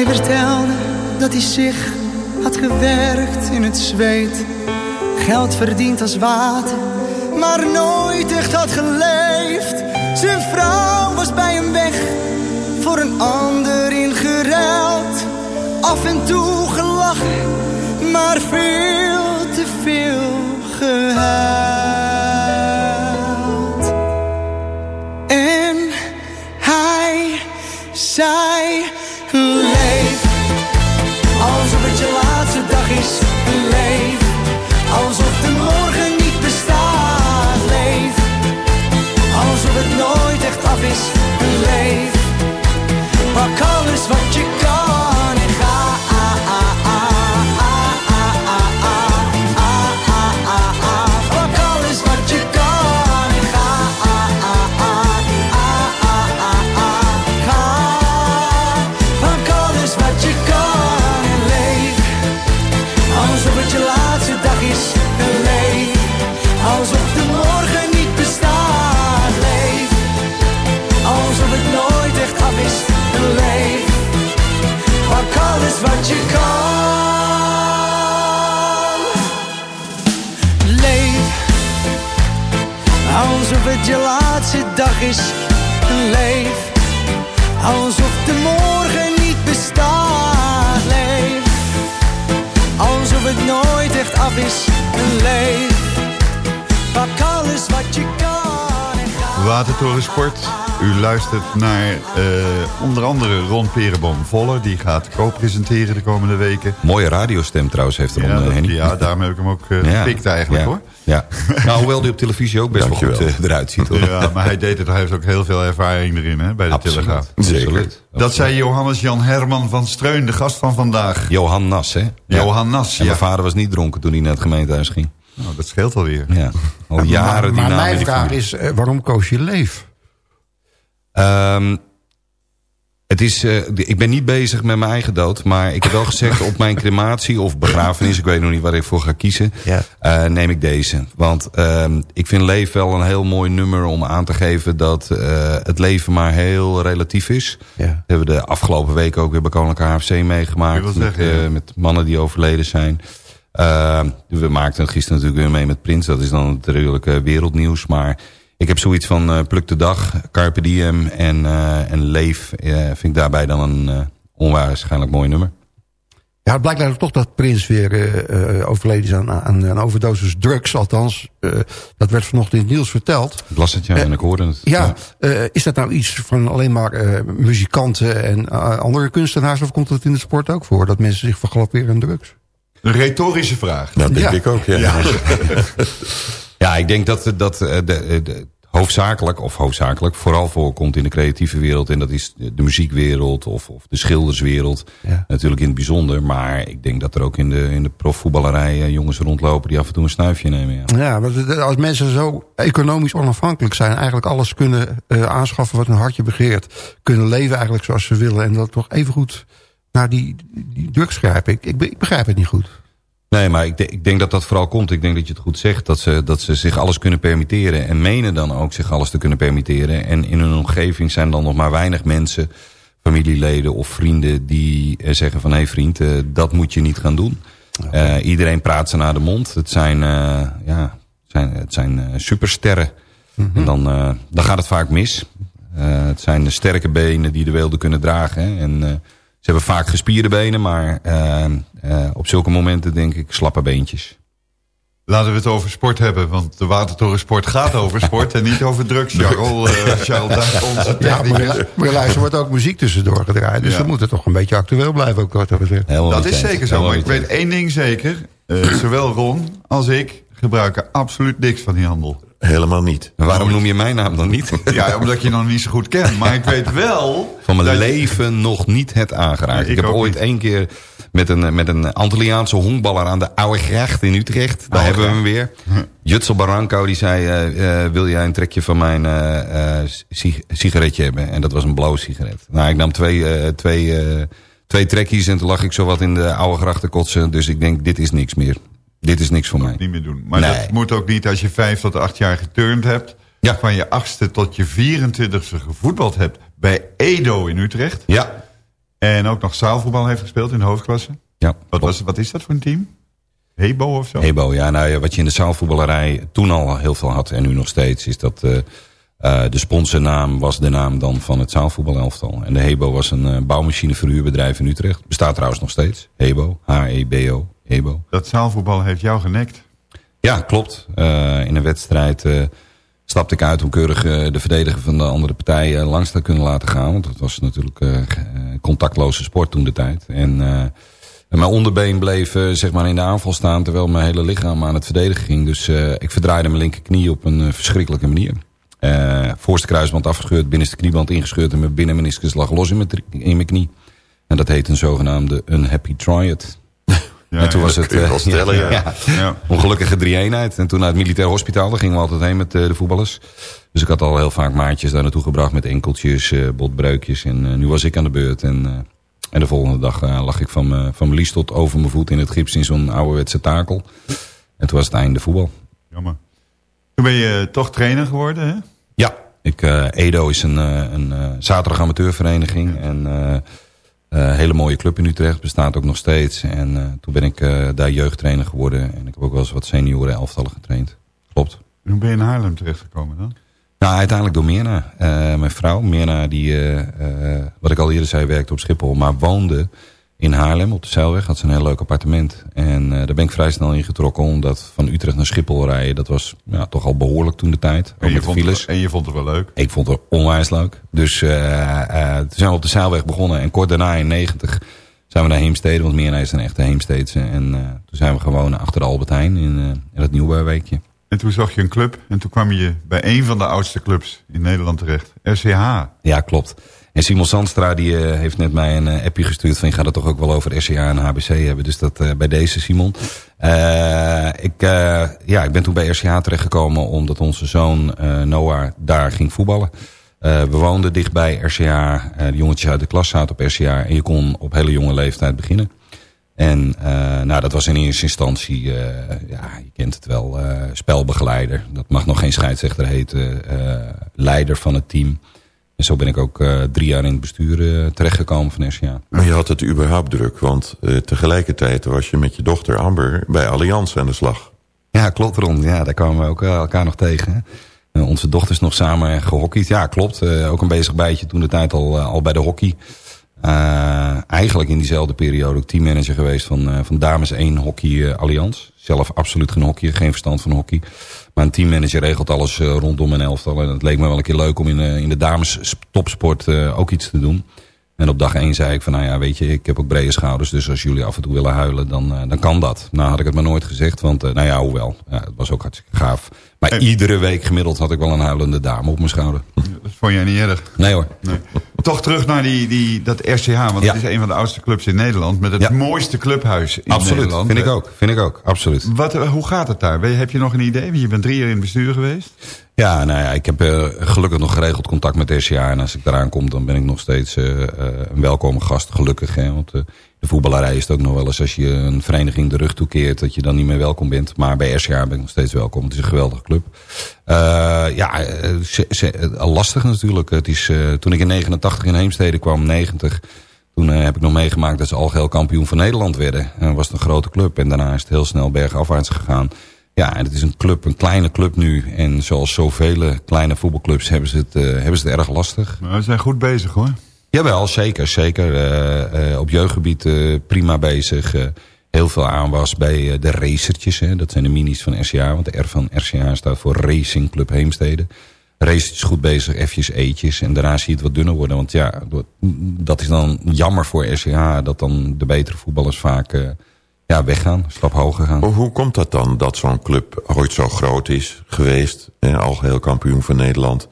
N: Hij vertelde dat hij zich had gewerkt in het zweet Geld verdiend als water, maar nooit echt had geleefd. Zijn vrouw was bij hem weg, voor een ander dag is en leef. Alsof de morgen niet bestaat. Leef. Alsof het nooit echt af is en leef. Pak alles wat je kan en ga.
F: Watertoren Sport. U luistert naar eh, onder andere Ron Perenboom Voller. Die gaat co-presenteren de komende weken.
J: Mooie radiostem trouwens heeft er
F: Ja, dat-
J: Henny.
F: ja, daarom heb ik hem ook eh,
J: Ja.
F: gepikt eigenlijk
J: Ja.
F: hoor.
J: Ja. nou, hoewel die op televisie ook best wel goed eh, eruit ziet. Hoor.
F: Ja, maar hij deed het. Hij heeft ook heel veel ervaring erin hè, bij de
J: Absoluut.
F: Telegraaf.
J: Absoluut.
F: Dat zei Johannes Jan Herman van Streun, de gast van vandaag.
J: Johan Nas, hè?
F: Johan Nas,
J: En mijn vader was niet dronken toen hij naar het gemeentehuis ging.
F: Nou, dat scheelt alweer.
J: Ja, al jaren die
K: maar
J: naam in
K: mijn vraag is, eh, waarom koos je Leef?
J: Ehm, het is, eh, ik ben niet bezig met mijn eigen dood. Maar ik heb wel gezegd op mijn crematie of begrafenis... ik weet nog niet waar ik voor ga kiezen... eh, neem ik deze. Want ehm, ik vind Leef wel een heel mooi nummer om aan te geven... dat eh, het leven maar heel relatief is.
K: Ja.
J: Dat hebben we de afgelopen week ook weer bij Koninklijke HFC meegemaakt. Met,
F: zeggen,
J: eh,
F: ja.
J: met mannen die overleden zijn. Ehm, we maakten het gisteren natuurlijk weer mee met Prins. Dat is dan natuurlijk eh, wereldnieuws. Maar ik heb zoiets van eh, pluk de dag, carpe diem en, eh, en leef. eh, vind ik daarbij dan een eh, onwaarschijnlijk mooi nummer.
K: Ja, het blijkt eigenlijk toch dat Prins weer eh, eh, overleden is aan, aan een overdosis drugs. Althans, eh, dat werd vanochtend in het nieuws verteld.
J: Ik las het ja en ik hoorde het.
K: Ja, eh, is dat nou iets van alleen maar eh, muzikanten en andere kunstenaars... of komt het in de sport ook voor? Dat mensen zich vergalopperen aan drugs?
F: Een retorische vraag.
G: Dat denk
K: Ja.
G: ik ook, ja.
J: Ja, ja ik denk dat, dat eh, de, de, hoofdzakelijk, of hoofdzakelijk, vooral voorkomt in de creatieve wereld. En dat is de muziekwereld of, of de schilderswereld.
K: Ja.
J: Natuurlijk in het bijzonder. Maar ik denk dat er ook in de, in de profvoetballerij eh, jongens rondlopen die af en toe een snuifje nemen. Ja.
K: Ja, want als mensen zo economisch onafhankelijk zijn... eigenlijk alles kunnen eh, aanschaffen wat hun hartje begeert... kunnen leven eigenlijk zoals ze willen... en dat toch even goed naar die, die drugs grijpen. Ik, ik, ik begrijp het niet goed.
J: Nee, maar ik, ik denk dat dat vooral komt. Ik denk dat je het goed zegt. Dat ze, dat ze zich alles kunnen permitteren. En menen dan ook zich alles te kunnen permitteren. En in hun omgeving zijn dan nog maar weinig mensen... familieleden of vrienden die eh, zeggen van... hé hey vriend, eh, dat moet je niet gaan doen. Eh, iedereen praat ze naar de mond. Het zijn, ja, zijn, het zijn supersterren. En dan, dan gaat het vaak mis. Het zijn de sterke benen die de weelde kunnen dragen. Hè. En ze hebben vaak gespierde benen, maar eh, eh, op zulke momenten denk ik slappe beentjes.
F: Laten we het over sport hebben, want de Watertorensport gaat over sport en niet over drugs. Charles, eh Charles onze
K: Ja, maar,
F: technicus.
K: je- maar je luister, er wordt ook muziek tussendoor gedraaid. Dus
F: Ja.
K: we moeten toch een beetje actueel blijven. Ook, wat dat
F: is zeker zo, maar ik weet één ding zeker. Eh, zowel Ron als ik gebruiken absoluut niks van die handel.
G: Helemaal niet.
J: Waarom noem je mijn naam dan niet?
F: Ja, omdat je nog niet zo goed kent. Maar ik weet wel...
J: Van mijn
F: je-
J: leven nog niet het aangeraakt.
F: Nee,
J: ik,
F: ik
J: heb ooit
F: niet.
J: één keer met een, met een Antilliaanse honkballer aan de Oude Gracht in Utrecht. Daar
F: Oude
J: hebben we hem weer. Jutsel Barranco die zei, eh, eh, wil jij een trekje van mijn eh, eh, sig- sigaretje hebben? En dat was een blauwe sigaret. Nou, ik nam twee, eh, twee, eh, twee trekjes en toen lag ik zo wat in de Oude Gracht te kotsen. Dus ik denk, dit is niks meer. Dit is niks voor mij.
F: niet meer doen. Maar
J: Nee.
F: dat moet ook niet als je vijf tot acht jaar geturnd hebt.
J: Ja.
F: Van je achtste tot je 24ste gevoetbald hebt bij Edo in Utrecht.
J: Ja.
F: En ook nog zaalvoetbal heeft gespeeld in de hoofdklasse.
J: Ja,
F: Wat, was, wat is dat voor een team? Hebo of zo?
J: Hebo, ja. Nou, wat je in de zaalvoetballerij toen al heel veel had en nu nog steeds... is dat uh, uh, de sponsornaam was de naam dan van het zaalvoetbalelftal. En de Hebo was een uh, bouwmachineverhuurbedrijf in Utrecht. Bestaat trouwens nog steeds. Hebo, H-E-B-O, Hebo.
F: Dat zaalvoetbal heeft jou genekt?
J: Ja, klopt. in een wedstrijd stapte ik uit om keurig de verdediger van de andere partij langs te kunnen laten gaan. Want het was natuurlijk contactloze sport toen de tijd. En... Mijn onderbeen bleef uh, zeg maar in de aanval staan... terwijl mijn hele lichaam aan het verdedigen ging. Dus uh, ik verdraaide mijn linkerknie op een uh, verschrikkelijke manier. voorste kruisband afgescheurd, binnenste knieband ingescheurd... en mijn binnenmeniscus lag los in mijn, in mijn knie. En dat heet een zogenaamde unhappy triad. Ja, en toen was het uh, stellen, ja, ja. ja, ongelukkige drie-eenheid. En toen naar het militair hospitaal, daar gingen we altijd heen met uh, de voetballers. Dus ik had al heel vaak maatjes daar naartoe gebracht met enkeltjes, uh, botbreukjes. En nu was ik aan de beurt. En en de volgende dag lag ik van, mijn lies tot over mijn voet in het gips in zo'n ouderwetse takel. En toen was het einde voetbal.
F: Jammer. Toen ben je toch trainer geworden, hè?
J: Ja, ik, Edo is een, een zaterdag amateurvereniging. En een hele mooie club in Utrecht. Bestaat ook nog steeds. En toen ben ik daar jeugdtrainer geworden. En ik heb ook wel eens wat senioren elftallen getraind. Klopt.
F: En hoe ben je in Haarlem terechtgekomen dan?
J: Nou, uiteindelijk door Mirna. Mijn vrouw, Mirna, die, wat ik al eerder zei, werkte op Schiphol, maar woonde in Haarlem op de Zeilweg. Had ze een heel leuk appartement. En daar ben ik vrij snel in getrokken, omdat van Utrecht naar Schiphol rijden, dat was ja, toch al behoorlijk toen de tijd.
F: En je, vond files. en je vond het wel leuk?
J: Ik vond het onwijs leuk. Dus toen zijn we op de Zeilweg begonnen en kort daarna in 90 zijn we naar Heemstede, want Mirna is een echte Heemsteedse. En toen zijn we gewoon achter de Albert Heijn in, in het Nieuwbouwweekje.
F: En toen zag je een club en toen kwam je bij een van de oudste clubs in Nederland terecht. RCH.
J: Ja, klopt. Simon Sandstra die, uh, heeft net mij een uh, appje gestuurd van... je gaat het toch ook wel over RCH en HBC hebben. Dus dat uh, bij deze, Simon. ik, ja, ik ben toen bij RCH terechtgekomen omdat onze zoon Noah daar ging voetballen. we woonden dicht bij RCH. de jongetjes uit de klas zaten op RCH. En je kon op hele jonge leeftijd beginnen. En nou, dat was in eerste instantie, ja, je kent het wel, spelbegeleider. Dat mag nog geen scheidsrechter heten. leider van het team. En zo ben ik ook drie jaar in het bestuur terechtgekomen van SCA.
G: Maar je had het überhaupt druk, want tegelijkertijd was je met je dochter Amber bij Allianz aan de slag.
J: Ja, klopt Ron. Ja, daar kwamen we ook elkaar nog tegen. onze dochters nog samen gehockeyd. Ja, klopt. ook een bezig bijtje toen de tijd al, al bij de hockey. Uh, eigenlijk in diezelfde periode ook teammanager geweest van, uh, van Dames 1 Hockey uh, Allianz. Zelf absoluut geen hockey, geen verstand van hockey. Maar een teammanager regelt alles rondom een elftal. En het leek me wel een keer leuk om in, in de dames topsport ook iets te doen. En op dag 1 zei ik van, nou ja, weet je, ik heb ook brede schouders. Dus als jullie af en toe willen huilen, dan, dan kan dat. Nou had ik het maar nooit gezegd, want nou ja, hoewel. Ja, het was ook hartstikke gaaf. Maar iedere week gemiddeld had ik wel een huilende dame op mijn schouder.
F: Dat vond jij niet erg?
J: Nee hoor.
F: Nee. Toch terug naar die, die, dat RCH, want ja. het is een van de oudste clubs in Nederland. Met het ja. mooiste clubhuis in
J: absoluut,
F: Nederland.
J: vind ik ook. Vind ik ook, absoluut.
F: Wat, hoe gaat het daar? Heb je nog een idee? Want je bent drie jaar in het bestuur geweest.
J: Ja, nou ja, ik heb uh, gelukkig nog geregeld contact met RCA. En als ik eraan kom, dan ben ik nog steeds uh, uh, een welkome gast. Gelukkig, hè, want de voetballerij is het ook nog wel eens... als je een vereniging de rug toekeert, dat je dan niet meer welkom bent. Maar bij RCA ben ik nog steeds welkom. Het is een geweldige club. ja, lastig natuurlijk. Het is, toen ik in 89 in Heemstede kwam, 90... Toen heb ik nog meegemaakt dat ze algeheel kampioen van Nederland werden. En was het een grote club. En daarna is het heel snel bergafwaarts gegaan. Ja, en het is een club, een kleine club nu. En zoals zoveel kleine voetbalclubs hebben ze het, uh, hebben ze het erg lastig.
F: Maar we zijn goed bezig hoor.
J: Jawel, zeker. zeker. Uh, uh, op jeugdgebied prima bezig. heel veel aanwas bij de racertjes. Hè. Dat zijn de minis van RCA. Want de R van RCA staat voor Racing Club Heemstede. Racertjes goed bezig, F'jes, E'tjes. En daarna zie je het wat dunner worden. Want ja, dat is dan jammer voor RCA. Dat dan de betere voetballers vaak ja, weggaan, stap hoger gaan.
G: Hoe komt dat dan, dat zo'n club ooit zo groot is geweest, eh, algeheel kampioen van Nederland,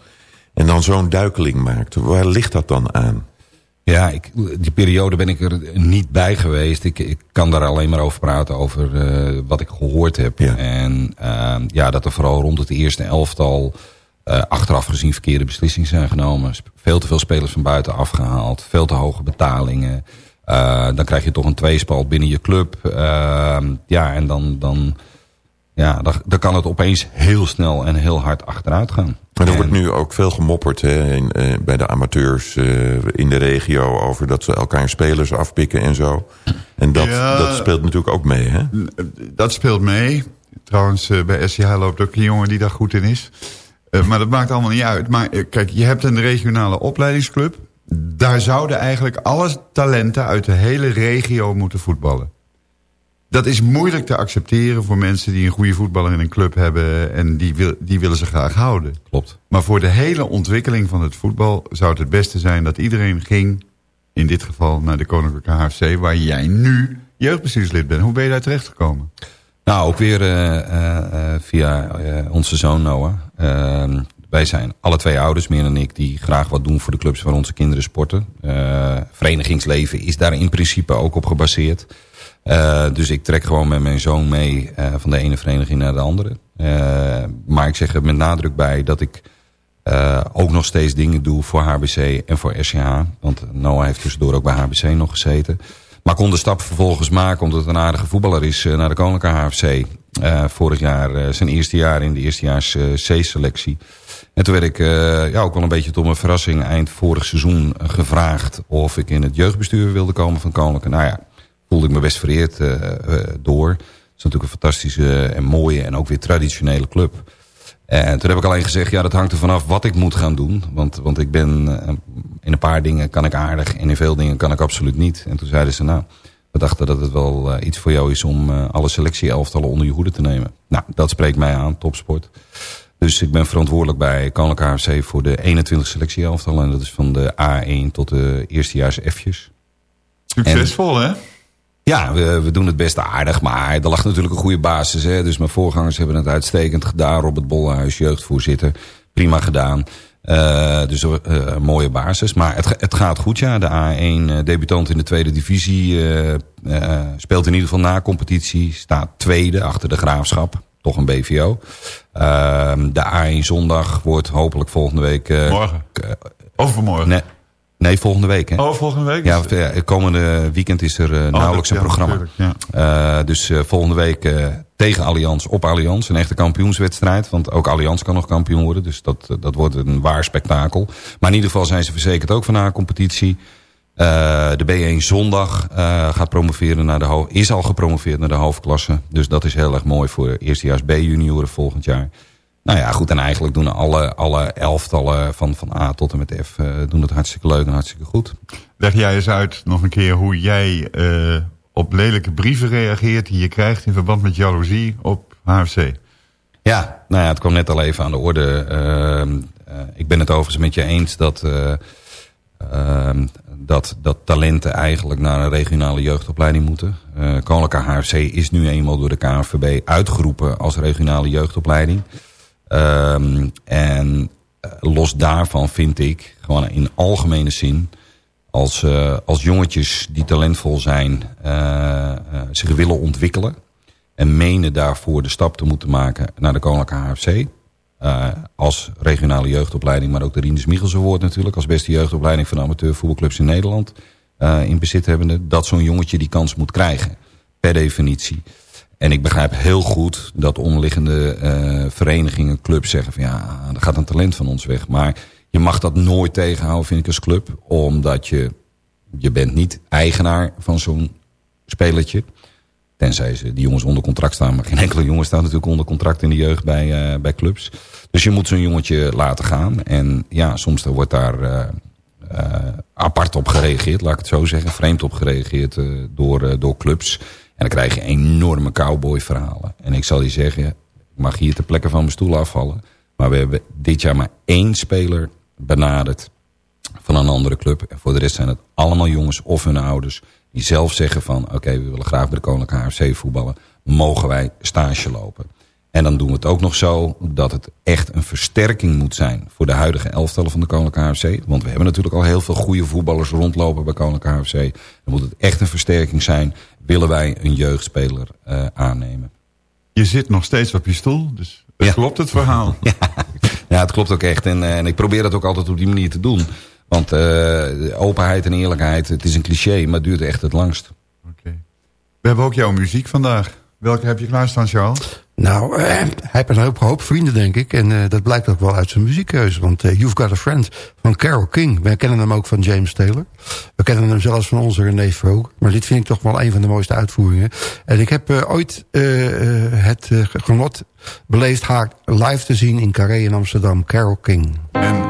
G: en dan zo'n duikeling maakt? Waar ligt dat dan aan?
J: Ja, ik, die periode ben ik er niet bij geweest. Ik, ik kan daar alleen maar over praten, over uh, wat ik gehoord heb. Ja. En uh, ja, dat er vooral rond het eerste elftal... Uh, achteraf gezien verkeerde beslissingen zijn genomen. Veel te veel spelers van buiten afgehaald. Veel te hoge betalingen. Uh, dan krijg je toch een tweespalt binnen je club. Uh, ja, en dan, dan, ja, dan, dan kan het opeens heel snel en heel hard achteruit gaan.
G: Maar er wordt nu ook veel gemopperd hè, in, uh, bij de amateurs uh, in de regio... over dat ze elkaar spelers afpikken en zo. En dat, ja, dat speelt natuurlijk ook mee, hè?
F: Dat speelt mee. Trouwens, bij SCH loopt ook een jongen die daar goed in is. maar dat maakt allemaal niet uit. Maar kijk, je hebt een regionale opleidingsclub. Daar zouden eigenlijk alle talenten uit de hele regio moeten voetballen dat is moeilijk te accepteren voor mensen die een goede voetballer in een club hebben. En die, wil, die willen ze graag houden.
J: Klopt.
F: Maar voor de hele ontwikkeling van het voetbal zou het het beste zijn dat iedereen ging. In dit geval naar de Koninklijke HFC, waar jij nu jeugdbestuurslid bent. Hoe ben je daar terecht gekomen?
J: Nou, ook weer uh, uh, via onze zoon Noah. Ehm, wij zijn alle twee ouders, meer dan ik, die graag wat doen voor de clubs waar onze kinderen sporten. verenigingsleven is daar in principe ook op gebaseerd. Uh, dus ik trek gewoon met mijn zoon mee uh, van de ene vereniging naar de andere. Uh, maar ik zeg er met nadruk bij dat ik ook nog steeds dingen doe voor HBC en voor SCH. Want Noah heeft tussendoor ook bij HBC nog gezeten. Maar kon de stap vervolgens maken omdat het een aardige voetballer is naar de Koninklijke HFC. vorig jaar zijn eerste jaar in de eerstejaars C-selectie. En toen werd ik ja, ook wel een beetje tot mijn verrassing eind vorig seizoen gevraagd of ik in het jeugdbestuur wilde komen van Koninklijke. Nou ja, voelde ik me best vereerd uh, door. Het is natuurlijk een fantastische en mooie en ook weer traditionele club. En toen heb ik alleen gezegd, ja dat hangt er vanaf wat ik moet gaan doen. Want, want ik ben, uh, in een paar dingen kan ik aardig en in veel dingen kan ik absoluut niet. En toen zeiden ze, nou, we dachten dat het wel iets voor jou is om alle selectie-elftallen onder je hoede te nemen. Nou, dat spreekt mij aan, topsport. Dus ik ben verantwoordelijk bij Koninklijke HFC voor de 21 selectie-elftallen. En dat is van de A1 tot de eerstejaars F'jes.
F: Succesvol, en, hè?
J: Ja, we, we, doen het best aardig, maar er lag natuurlijk een goede basis. Hè? Dus mijn voorgangers hebben het uitstekend gedaan. Robert Bollenhuis, jeugdvoorzitter, prima gedaan. Uh, dus uh, een mooie basis. Maar het, het gaat goed, ja. De A1 uh, debutant in de tweede divisie speelt in ieder geval na competitie. Staat tweede achter de Graafschap. Toch een BVO. Ehm, de A1 zondag wordt hopelijk volgende week...
F: Morgen? Overmorgen?
J: Nee, Nee, volgende week. Hè?
F: Oh, volgende week?
J: Ja, het komende weekend is er uh, nauwelijks een programma. Ja. Uh, dus uh, volgende week tegen Allianz op Allianz. Een echte kampioenswedstrijd. Want ook Allianz kan nog kampioen worden. Dus dat, dat wordt een waar spektakel. Maar in ieder geval zijn ze verzekerd ook van haar competitie. de B1 zondag gaat promoveren naar de is al gepromoveerd naar de hoofdklasse. Dus dat is heel erg mooi voor eerstejaars B-junioren volgend jaar. Nou ja, goed. En eigenlijk doen alle, alle elftallen van, van A tot en met F... Uh, doen het hartstikke leuk en hartstikke goed.
F: Leg jij eens uit nog een keer hoe jij uh, op lelijke brieven reageert... die je krijgt in verband met jaloezie op HFC.
J: Ja, nou ja, het kwam net al even aan de orde. Uh, ik ben het overigens met je eens dat... ehm, dat, dat talenten eigenlijk naar een regionale jeugdopleiding moeten. Uh, Koninklijke HFC is nu eenmaal door de KNVB uitgeroepen als regionale jeugdopleiding. Um, en uh, los daarvan vind ik, gewoon in algemene zin... als, uh, als jongetjes die talentvol zijn uh, zich willen ontwikkelen... en menen daarvoor de stap te moeten maken naar de Koninklijke HFC... als regionale jeugdopleiding, maar ook de Rindes Michels Award natuurlijk... als beste jeugdopleiding van amateurvoetbalclubs in Nederland... in bezit hebbende, dat zo'n jongetje die kans moet krijgen. Per definitie. En ik begrijp heel goed dat omliggende uh, verenigingen, clubs zeggen van ja, er gaat een talent van ons weg. Maar je mag dat nooit tegenhouden, vind ik, als club. Omdat je, je bent niet eigenaar van zo'n spelertje. Tenzij ze die jongens onder contract staan. Maar geen enkele jongen staat natuurlijk onder contract in de jeugd bij, uh, bij clubs. Dus je moet zo'n jongetje laten gaan. En ja, soms wordt daar uh, apart op gereageerd, laat ik het zo zeggen. Vreemd op gereageerd door, door clubs. En dan krijg je enorme cowboy verhalen. En ik zal je zeggen, ik mag hier ter plekke van mijn stoel afvallen. Maar we hebben dit jaar maar één speler benaderd van een andere club. En voor de rest zijn het allemaal jongens of hun ouders die zelf zeggen van... oké, we willen graag bij de Koninklijke HFC voetballen. Mogen wij stage lopen? En dan doen we het ook nog zo dat het echt een versterking moet zijn... voor de huidige elftallen van de Koninklijke HFC. Want we hebben natuurlijk al heel veel goede voetballers rondlopen bij Koninklijke HFC. Dan moet het echt een versterking zijn willen wij een jeugdspeler uh, aannemen.
F: Je zit nog steeds op je stoel, dus ja. klopt het verhaal.
J: ja. ja, het klopt ook echt. En, en ik probeer dat ook altijd op die manier te doen. Want uh, openheid en eerlijkheid, het is een cliché, maar het duurt echt het langst.
F: Oké. Okay. We hebben ook jouw muziek vandaag. Welke heb je klaarstaan, Charles?
K: Nou, uh, hij heeft een hoop, vrienden, denk ik. En uh, dat blijkt ook wel uit zijn muziekkeuze. Want uh, You've Got a Friend van Carole King. Wij kennen hem ook van James Taylor. We kennen hem zelfs van onze René Vroeg. Maar dit vind ik toch wel een van de mooiste uitvoeringen. En ik heb ooit het genot beleefd haar live te zien in Carré in Amsterdam. Carole King. En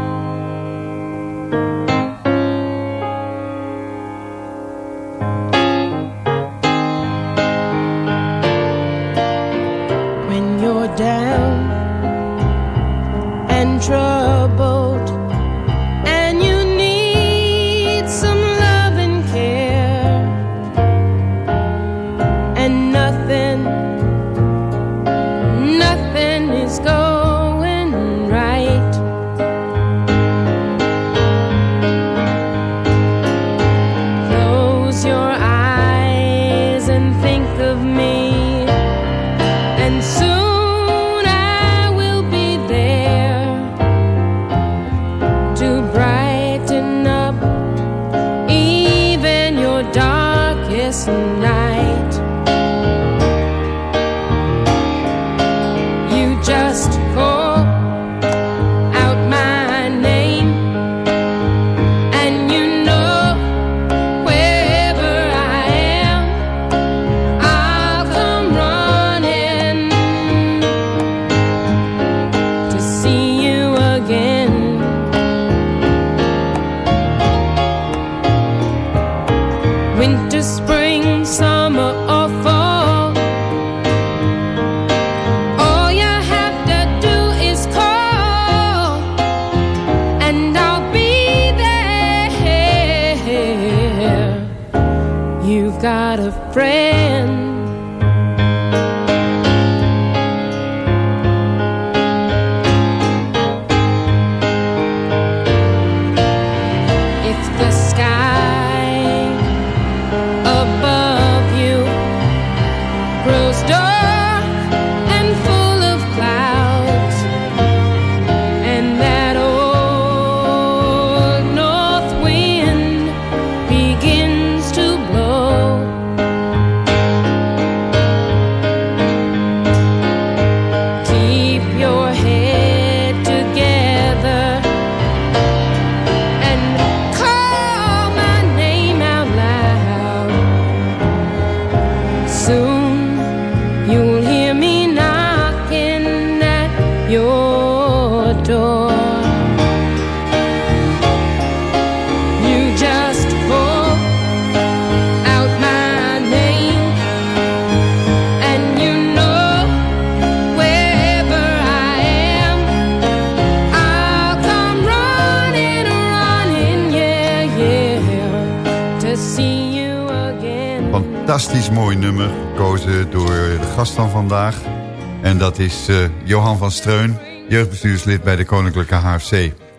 K: En dat is uh, Johan van Streun, jeugdbestuurslid bij de Koninklijke HFC.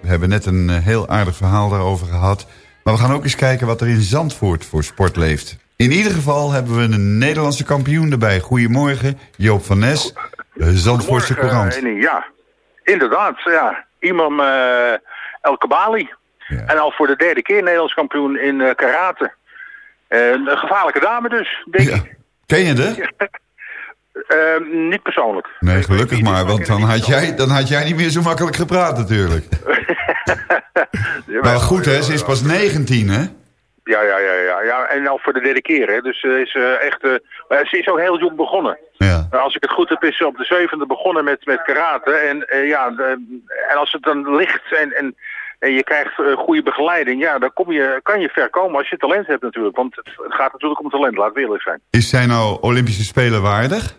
K: We hebben net een uh, heel aardig verhaal daarover gehad. Maar we gaan ook eens kijken wat er in Zandvoort voor sport leeft. In ieder geval hebben we een Nederlandse kampioen erbij. Goedemorgen, Joop van Nes, de Zandvoortse Courant.
O: Uh, ja, inderdaad. Ja. Imam El Kabali. Ja. En al voor de derde keer Nederlands kampioen in karate. Eh, een gevaarlijke dame dus, denk ik.
F: Ken je de?
O: Uh, niet persoonlijk.
F: Nee, gelukkig maar, want dan had, jij, dan had jij niet meer zo makkelijk gepraat natuurlijk. maar goed hè, ze is pas 19 hè?
O: Ja, ja, ja, ja, ja. En al voor de derde keer hè. Dus ze is uh, echt, uh, ze is ook heel jong begonnen. Ja. als ik het goed heb is ze op de zevende begonnen met, met karate. En ja, en als het dan ligt en... en en je krijgt uh, goede begeleiding, ja, dan kom je, kan je ver komen als je talent hebt natuurlijk. Want het, gaat natuurlijk om talent, laat eerlijk zijn.
F: Is zij nou Olympische Spelen waardig?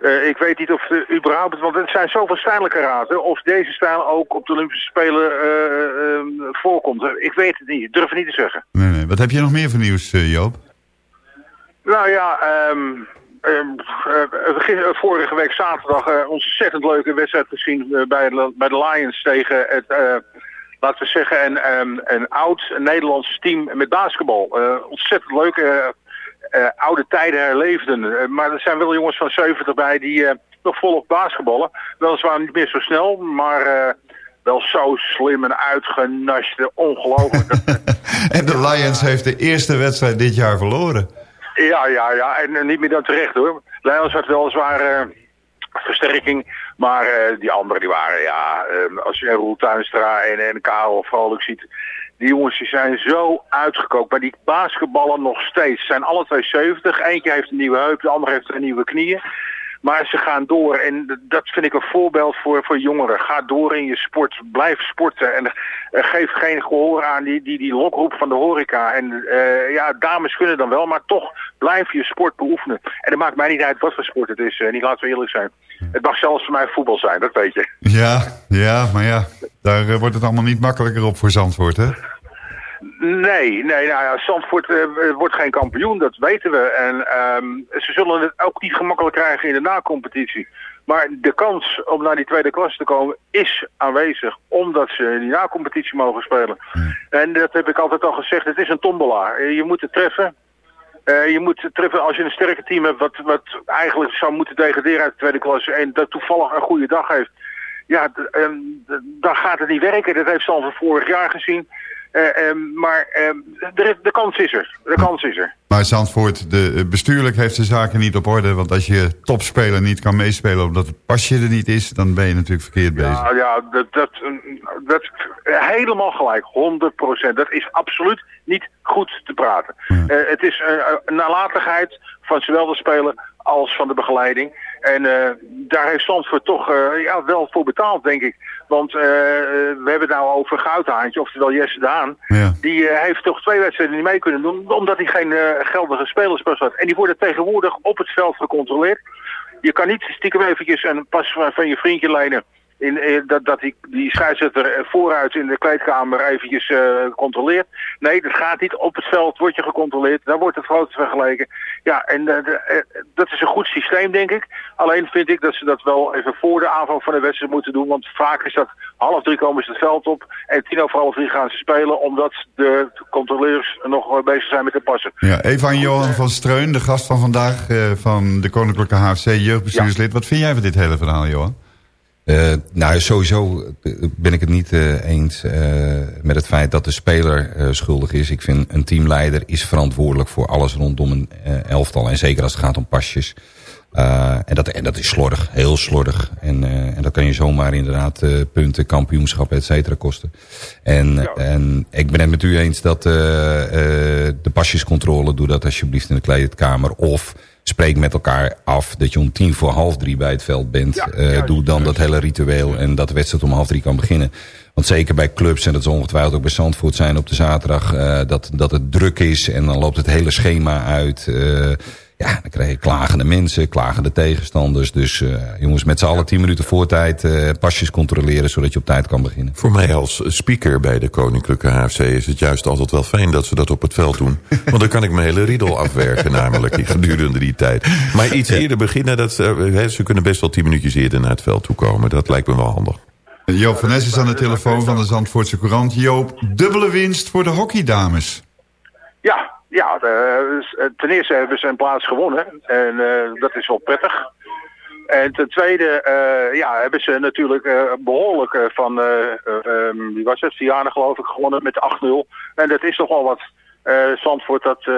O: Uh, ik weet niet of uh, überhaupt, want er zijn zoveel stijlen karate, of deze stijl ook op de Olympische Spelen uh, voorkomt. Ik weet het niet, ik durf het niet te zeggen.
F: Nee, nee. Wat heb je nog meer voor nieuws, Joop?
O: Nou ja, um, uh, vorige week zaterdag uh, ontzettend leuke wedstrijd gezien bij, de, bij de Lions tegen het, laten we zeggen, een, een oud Nederlands team met basketbal. ontzettend leuk. Oude tijden herleefden. maar er zijn wel jongens van 70 bij die nog volop basketballen. Weliswaar niet meer zo snel, maar wel zo slim en uitgenast. Ongelooflijk.
F: en de Lions heeft de eerste wedstrijd dit jaar verloren.
O: Ja, ja, ja. En niet meer dan terecht hoor. Lions had wel een zware versterking. Maar die anderen die waren, ja, als je Roel Tuinstra en, en Karel Vrolijk ziet... Die jongens die zijn zo uitgekookt. Maar die basketballen nog steeds. Zijn alle twee 70. Eentje heeft een nieuwe heup, de andere heeft een nieuwe knieën. Maar ze gaan door en dat vind ik een voorbeeld voor, voor jongeren. Ga door in je sport, blijf sporten en uh, geef geen gehoor aan die, die, die lokroep van de horeca. En uh, ja, dames kunnen dan wel, maar toch blijf je sport beoefenen. En het maakt mij niet uit wat voor sport het is, uh, niet laten we eerlijk zijn. Het mag zelfs voor mij voetbal zijn, dat weet je.
F: Ja, ja maar ja, daar wordt het allemaal niet makkelijker op voor Zandvoort, hè?
O: Nee, nee, nou ja, Zandvoort uh, wordt geen kampioen, dat weten we. En um, ze zullen het ook niet gemakkelijk krijgen in de nacompetitie. Maar de kans om naar die tweede klasse te komen is aanwezig, omdat ze in die nacompetitie mogen spelen. En dat heb ik altijd al gezegd, het is een tombola. Je moet het treffen. Uh, je moet treffen als je een sterke team hebt, wat, wat eigenlijk zou moeten degraderen uit de tweede klasse, en dat toevallig een goede dag heeft. Ja, um, dan gaat het niet werken. Dat heeft Zandvoort vorig jaar gezien. Uh, um, maar um, de, de, kans is er. De kans is er.
F: Maar Zandvoort, de, bestuurlijk heeft de zaken niet op orde. Want als je topspeler niet kan meespelen omdat het pasje er niet is... dan ben je natuurlijk verkeerd bezig.
O: Ja, ja dat, dat, dat helemaal gelijk. 100% Dat is absoluut niet goed te praten. Ja. Uh, het is uh, nalatigheid van zowel de speler als van de begeleiding. En uh, daar heeft Zandvoort toch uh, ja, wel voor betaald, denk ik. Want uh, we hebben het nou over Goudhaantje, oftewel Jesse Daan.
F: Ja.
O: Die heeft toch twee wedstrijden niet mee kunnen doen, omdat hij geen geldige spelerspas had. En die worden tegenwoordig op het veld gecontroleerd. Je kan niet stiekem eventjes een pas van je vriendje lenen in, eh, dat, dat die, die scheidsrechter vooruit in de kleedkamer eventjes uh, controleert. Nee, dat gaat niet. Op het veld wordt je gecontroleerd. Daar wordt het foto's vergeleken. Ja, en de, dat is een goed systeem, denk ik. Alleen vind ik dat ze dat wel even voor de aanvang van de wedstrijd moeten doen. Want vaak is dat half drie komen ze het veld op. En tien over half drie gaan ze spelen. Omdat de controleurs nog bezig zijn met de passen.
F: Ja, even aan Johan van Streun, de gast van vandaag van de Koninklijke HFC, jeugdbestuurslid. Ja. Wat vind jij van dit hele verhaal, Johan?
J: Uh, nou, sowieso ben ik het niet uh, eens uh, met het feit dat de speler schuldig is. Ik vind een teamleider is verantwoordelijk voor alles rondom een elftal. En zeker als het gaat om pasjes. en, dat, en dat is slordig, heel slordig. En, en dat kan je zomaar inderdaad punten, kampioenschap, et cetera kosten. En, ja. en ik ben het met u eens dat de pasjescontrole, doe dat alsjeblieft in de kleedkamer. Of spreek met elkaar af dat je om tien voor half drie bij het veld bent. Ja, uh, ja, doe dan dat hele ritueel en dat de wedstrijd om half drie kan beginnen. Want zeker bij clubs, en dat zal ongetwijfeld ook bij Zandvoort zijn op de zaterdag... Uh, dat, dat het druk is en dan loopt het hele schema uit... Uh, ja, dan krijg je klagende mensen, klagende tegenstanders. Dus uh, jongens, met z'n allen tien minuten voortijd uh, pasjes controleren... zodat je op tijd kan beginnen.
G: Voor mij als speaker bij de Koninklijke HFC... is het juist altijd wel fijn dat ze dat op het veld doen. Want dan kan ik mijn hele riedel afwerken namelijk gedurende die tijd. Maar iets eerder beginnen, dat, uh, ze kunnen best wel tien minuutjes eerder naar het veld toe komen. Dat lijkt me wel handig.
F: Joop van Ness is aan de telefoon van de Zandvoortse Courant. Joop, dubbele winst voor de hockeydames.
O: Ja, ja, de, ten eerste hebben ze een plaats gewonnen. En uh, dat is wel prettig. En ten tweede uh, ja, hebben ze natuurlijk behoorlijk van, um, wie was het, Vianen geloof ik, gewonnen met 8-0. En dat is toch wel wat. Uh, Zandvoort dat, uh,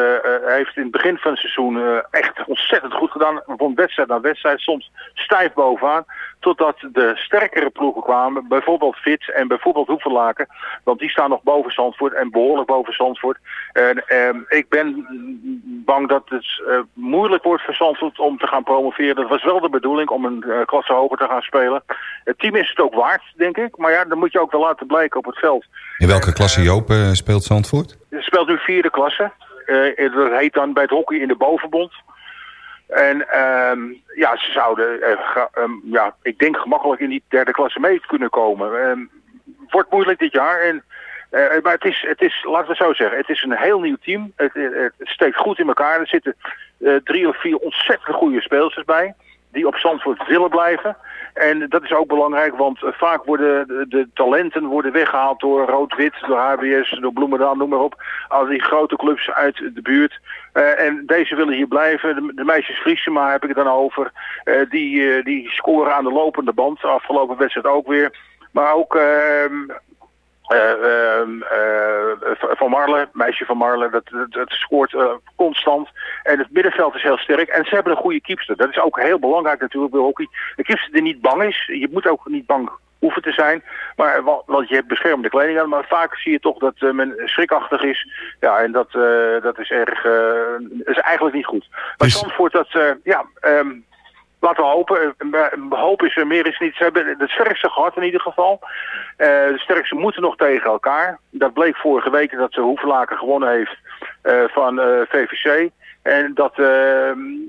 O: heeft in het begin van het seizoen echt ontzettend goed gedaan. Van wedstrijd naar wedstrijd, soms stijf bovenaan. Totdat de sterkere ploegen kwamen, bijvoorbeeld Fit en bijvoorbeeld Hoevenlaken. Want die staan nog boven Zandvoort en behoorlijk boven Zandvoort. En ik ben bang dat het moeilijk wordt voor Zandvoort om te gaan promoveren. Dat was wel de bedoeling om een klasse hoger te gaan spelen. Het team is het ook waard, denk ik. Maar ja, dan moet je ook wel laten blijken op het veld.
J: In welke klasse Joop speelt Zandvoort?
O: speelt nu vierde klasse. Uh, dat heet dan bij het hockey in de bovenbond. En um, ja, ze zouden, uh, um, ja, ik denk gemakkelijk in die derde klasse mee kunnen komen. Um, wordt moeilijk dit jaar. En, uh, maar het is, het is, laten we zo zeggen, het is een heel nieuw team. Het, het, het steekt goed in elkaar. Er zitten drie of vier ontzettend goede speelsters bij. Die op Zandvoort willen blijven. En dat is ook belangrijk, want vaak worden de, talenten worden weggehaald door Rood-Wit, door HBS, door Bloemendaal, noem maar op. Al die grote clubs uit de buurt. Uh, en deze willen hier blijven. De, de meisjes Friesema heb ik het dan over. Uh, die, die scoren aan de lopende band. Afgelopen wedstrijd ook weer. Maar ook... Uh, van Marle, meisje van Marle, dat, dat, dat scoort uh, constant. En het middenveld is heel sterk. En ze hebben een goede keepster. Dat is ook heel belangrijk natuurlijk bij hockey. Een keepster die niet bang is. Je moet ook niet bang hoeven te zijn. Maar want je hebt beschermende kleding aan. Maar vaak zie je toch dat uh, men schrikachtig is. Ja, en dat, uh, dat is erg... is eigenlijk niet goed. Maar dus... Zandvoort, dat... ja... Um, laten we hopen. Hoop is er meer is niet. Ze hebben het sterkste gehad in ieder geval. Uh, de sterkste moeten nog tegen elkaar. Dat bleek vorige week dat ze Hoevelaken gewonnen heeft uh, van VVC. En dat,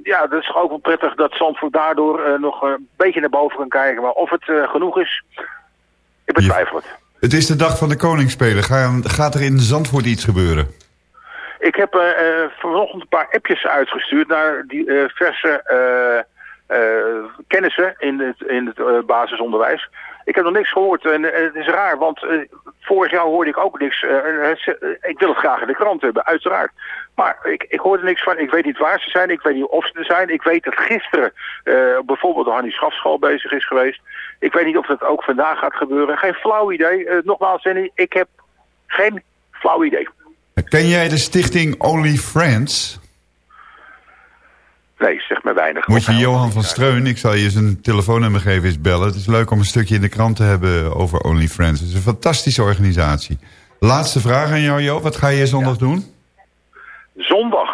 O: ja, dat is ook wel prettig dat Zandvoort daardoor nog een beetje naar boven kan kijken. Maar of het genoeg is, ik betwijfel het.
F: Het is de dag van de koningsspelen. gaat er in Zandvoort iets gebeuren?
O: Ik heb uh, vanochtend een paar appjes uitgestuurd naar die verse kennissen in het, in het uh, basisonderwijs. Ik heb nog niks gehoord en het is raar, want vorig jaar hoorde ik ook niks. ik wil het graag in de krant hebben, uiteraard. Maar ik, ik hoorde niks van, ik weet niet waar ze zijn, ik weet niet of ze er zijn. Ik weet dat gisteren bijvoorbeeld de Hannie Schafschool bezig is geweest. Ik weet niet of dat ook vandaag gaat gebeuren. Geen flauw idee. nogmaals, Jenny, ik heb geen flauw idee.
F: Ken jij de stichting Only Friends?
O: Nee, zeg maar weinig.
F: Moet je Johan van Streun, ik zal je zijn telefoonnummer geven, eens bellen. Het is leuk om een stukje in de krant te hebben over OnlyFriends. Het is een fantastische organisatie. Laatste vraag aan jou, Jo. Wat ga je zondag doen?
O: Zondag.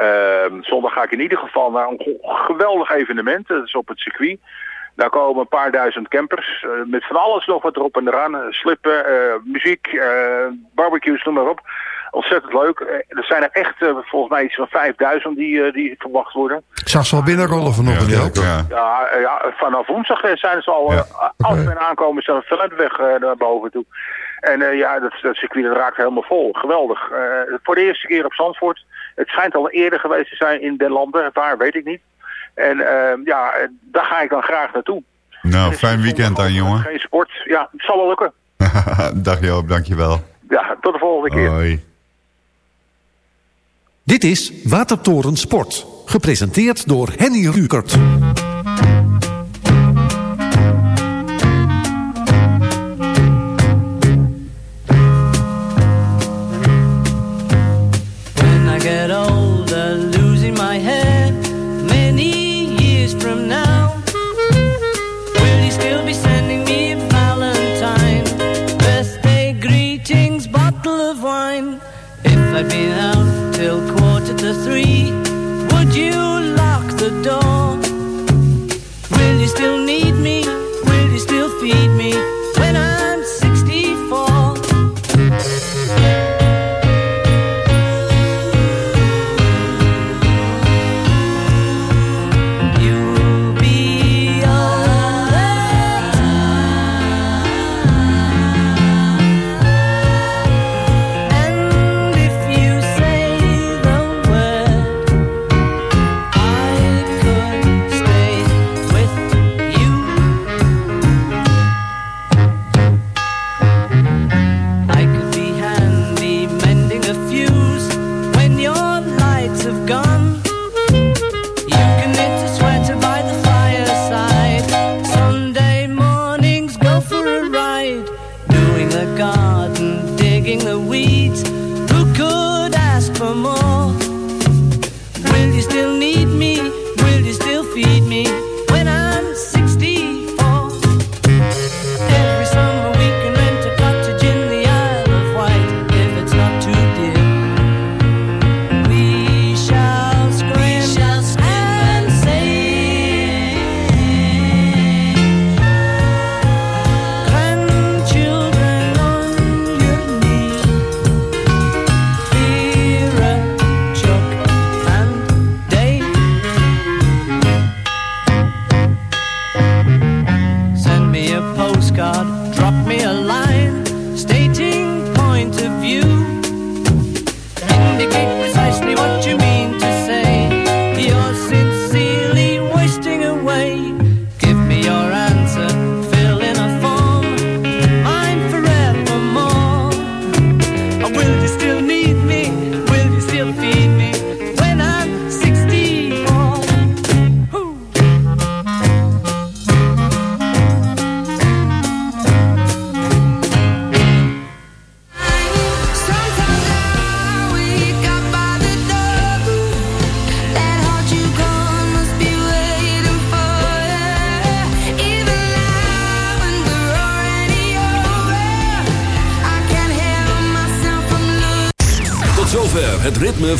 O: Uh, zondag ga ik in ieder geval naar een geweldig evenement. Dat is op het circuit. Daar komen een paar duizend campers. Uh, met van alles nog wat erop en eraan. Slippen, uh, muziek, barbecues, noem maar op ontzettend leuk. Eh, er zijn er echt uh, volgens mij iets van 5000 die, uh, die verwacht worden.
I: Ik zag ze al binnenrollen vanochtend
O: ja, ja. Ja, ja, vanaf woensdag zijn ze al, ja. als we aankomen, zijn we veel weg naar boven toe. En ja, dat, dat circuit dat raakt helemaal vol. Geweldig. voor de eerste keer op Zandvoort. Het schijnt al eerder geweest te zijn in Den Landen. Waar, weet ik niet. En ja, daar ga ik dan graag naartoe.
F: Nou, fijn weekend dan, jongen.
O: Geen sport. Ja, het zal wel lukken.
F: Dag Joop, dankjewel.
O: Ja, tot de volgende keer.
F: Hoi.
N: Dit is Watertoren Sport, gepresenteerd door Henny Rukert.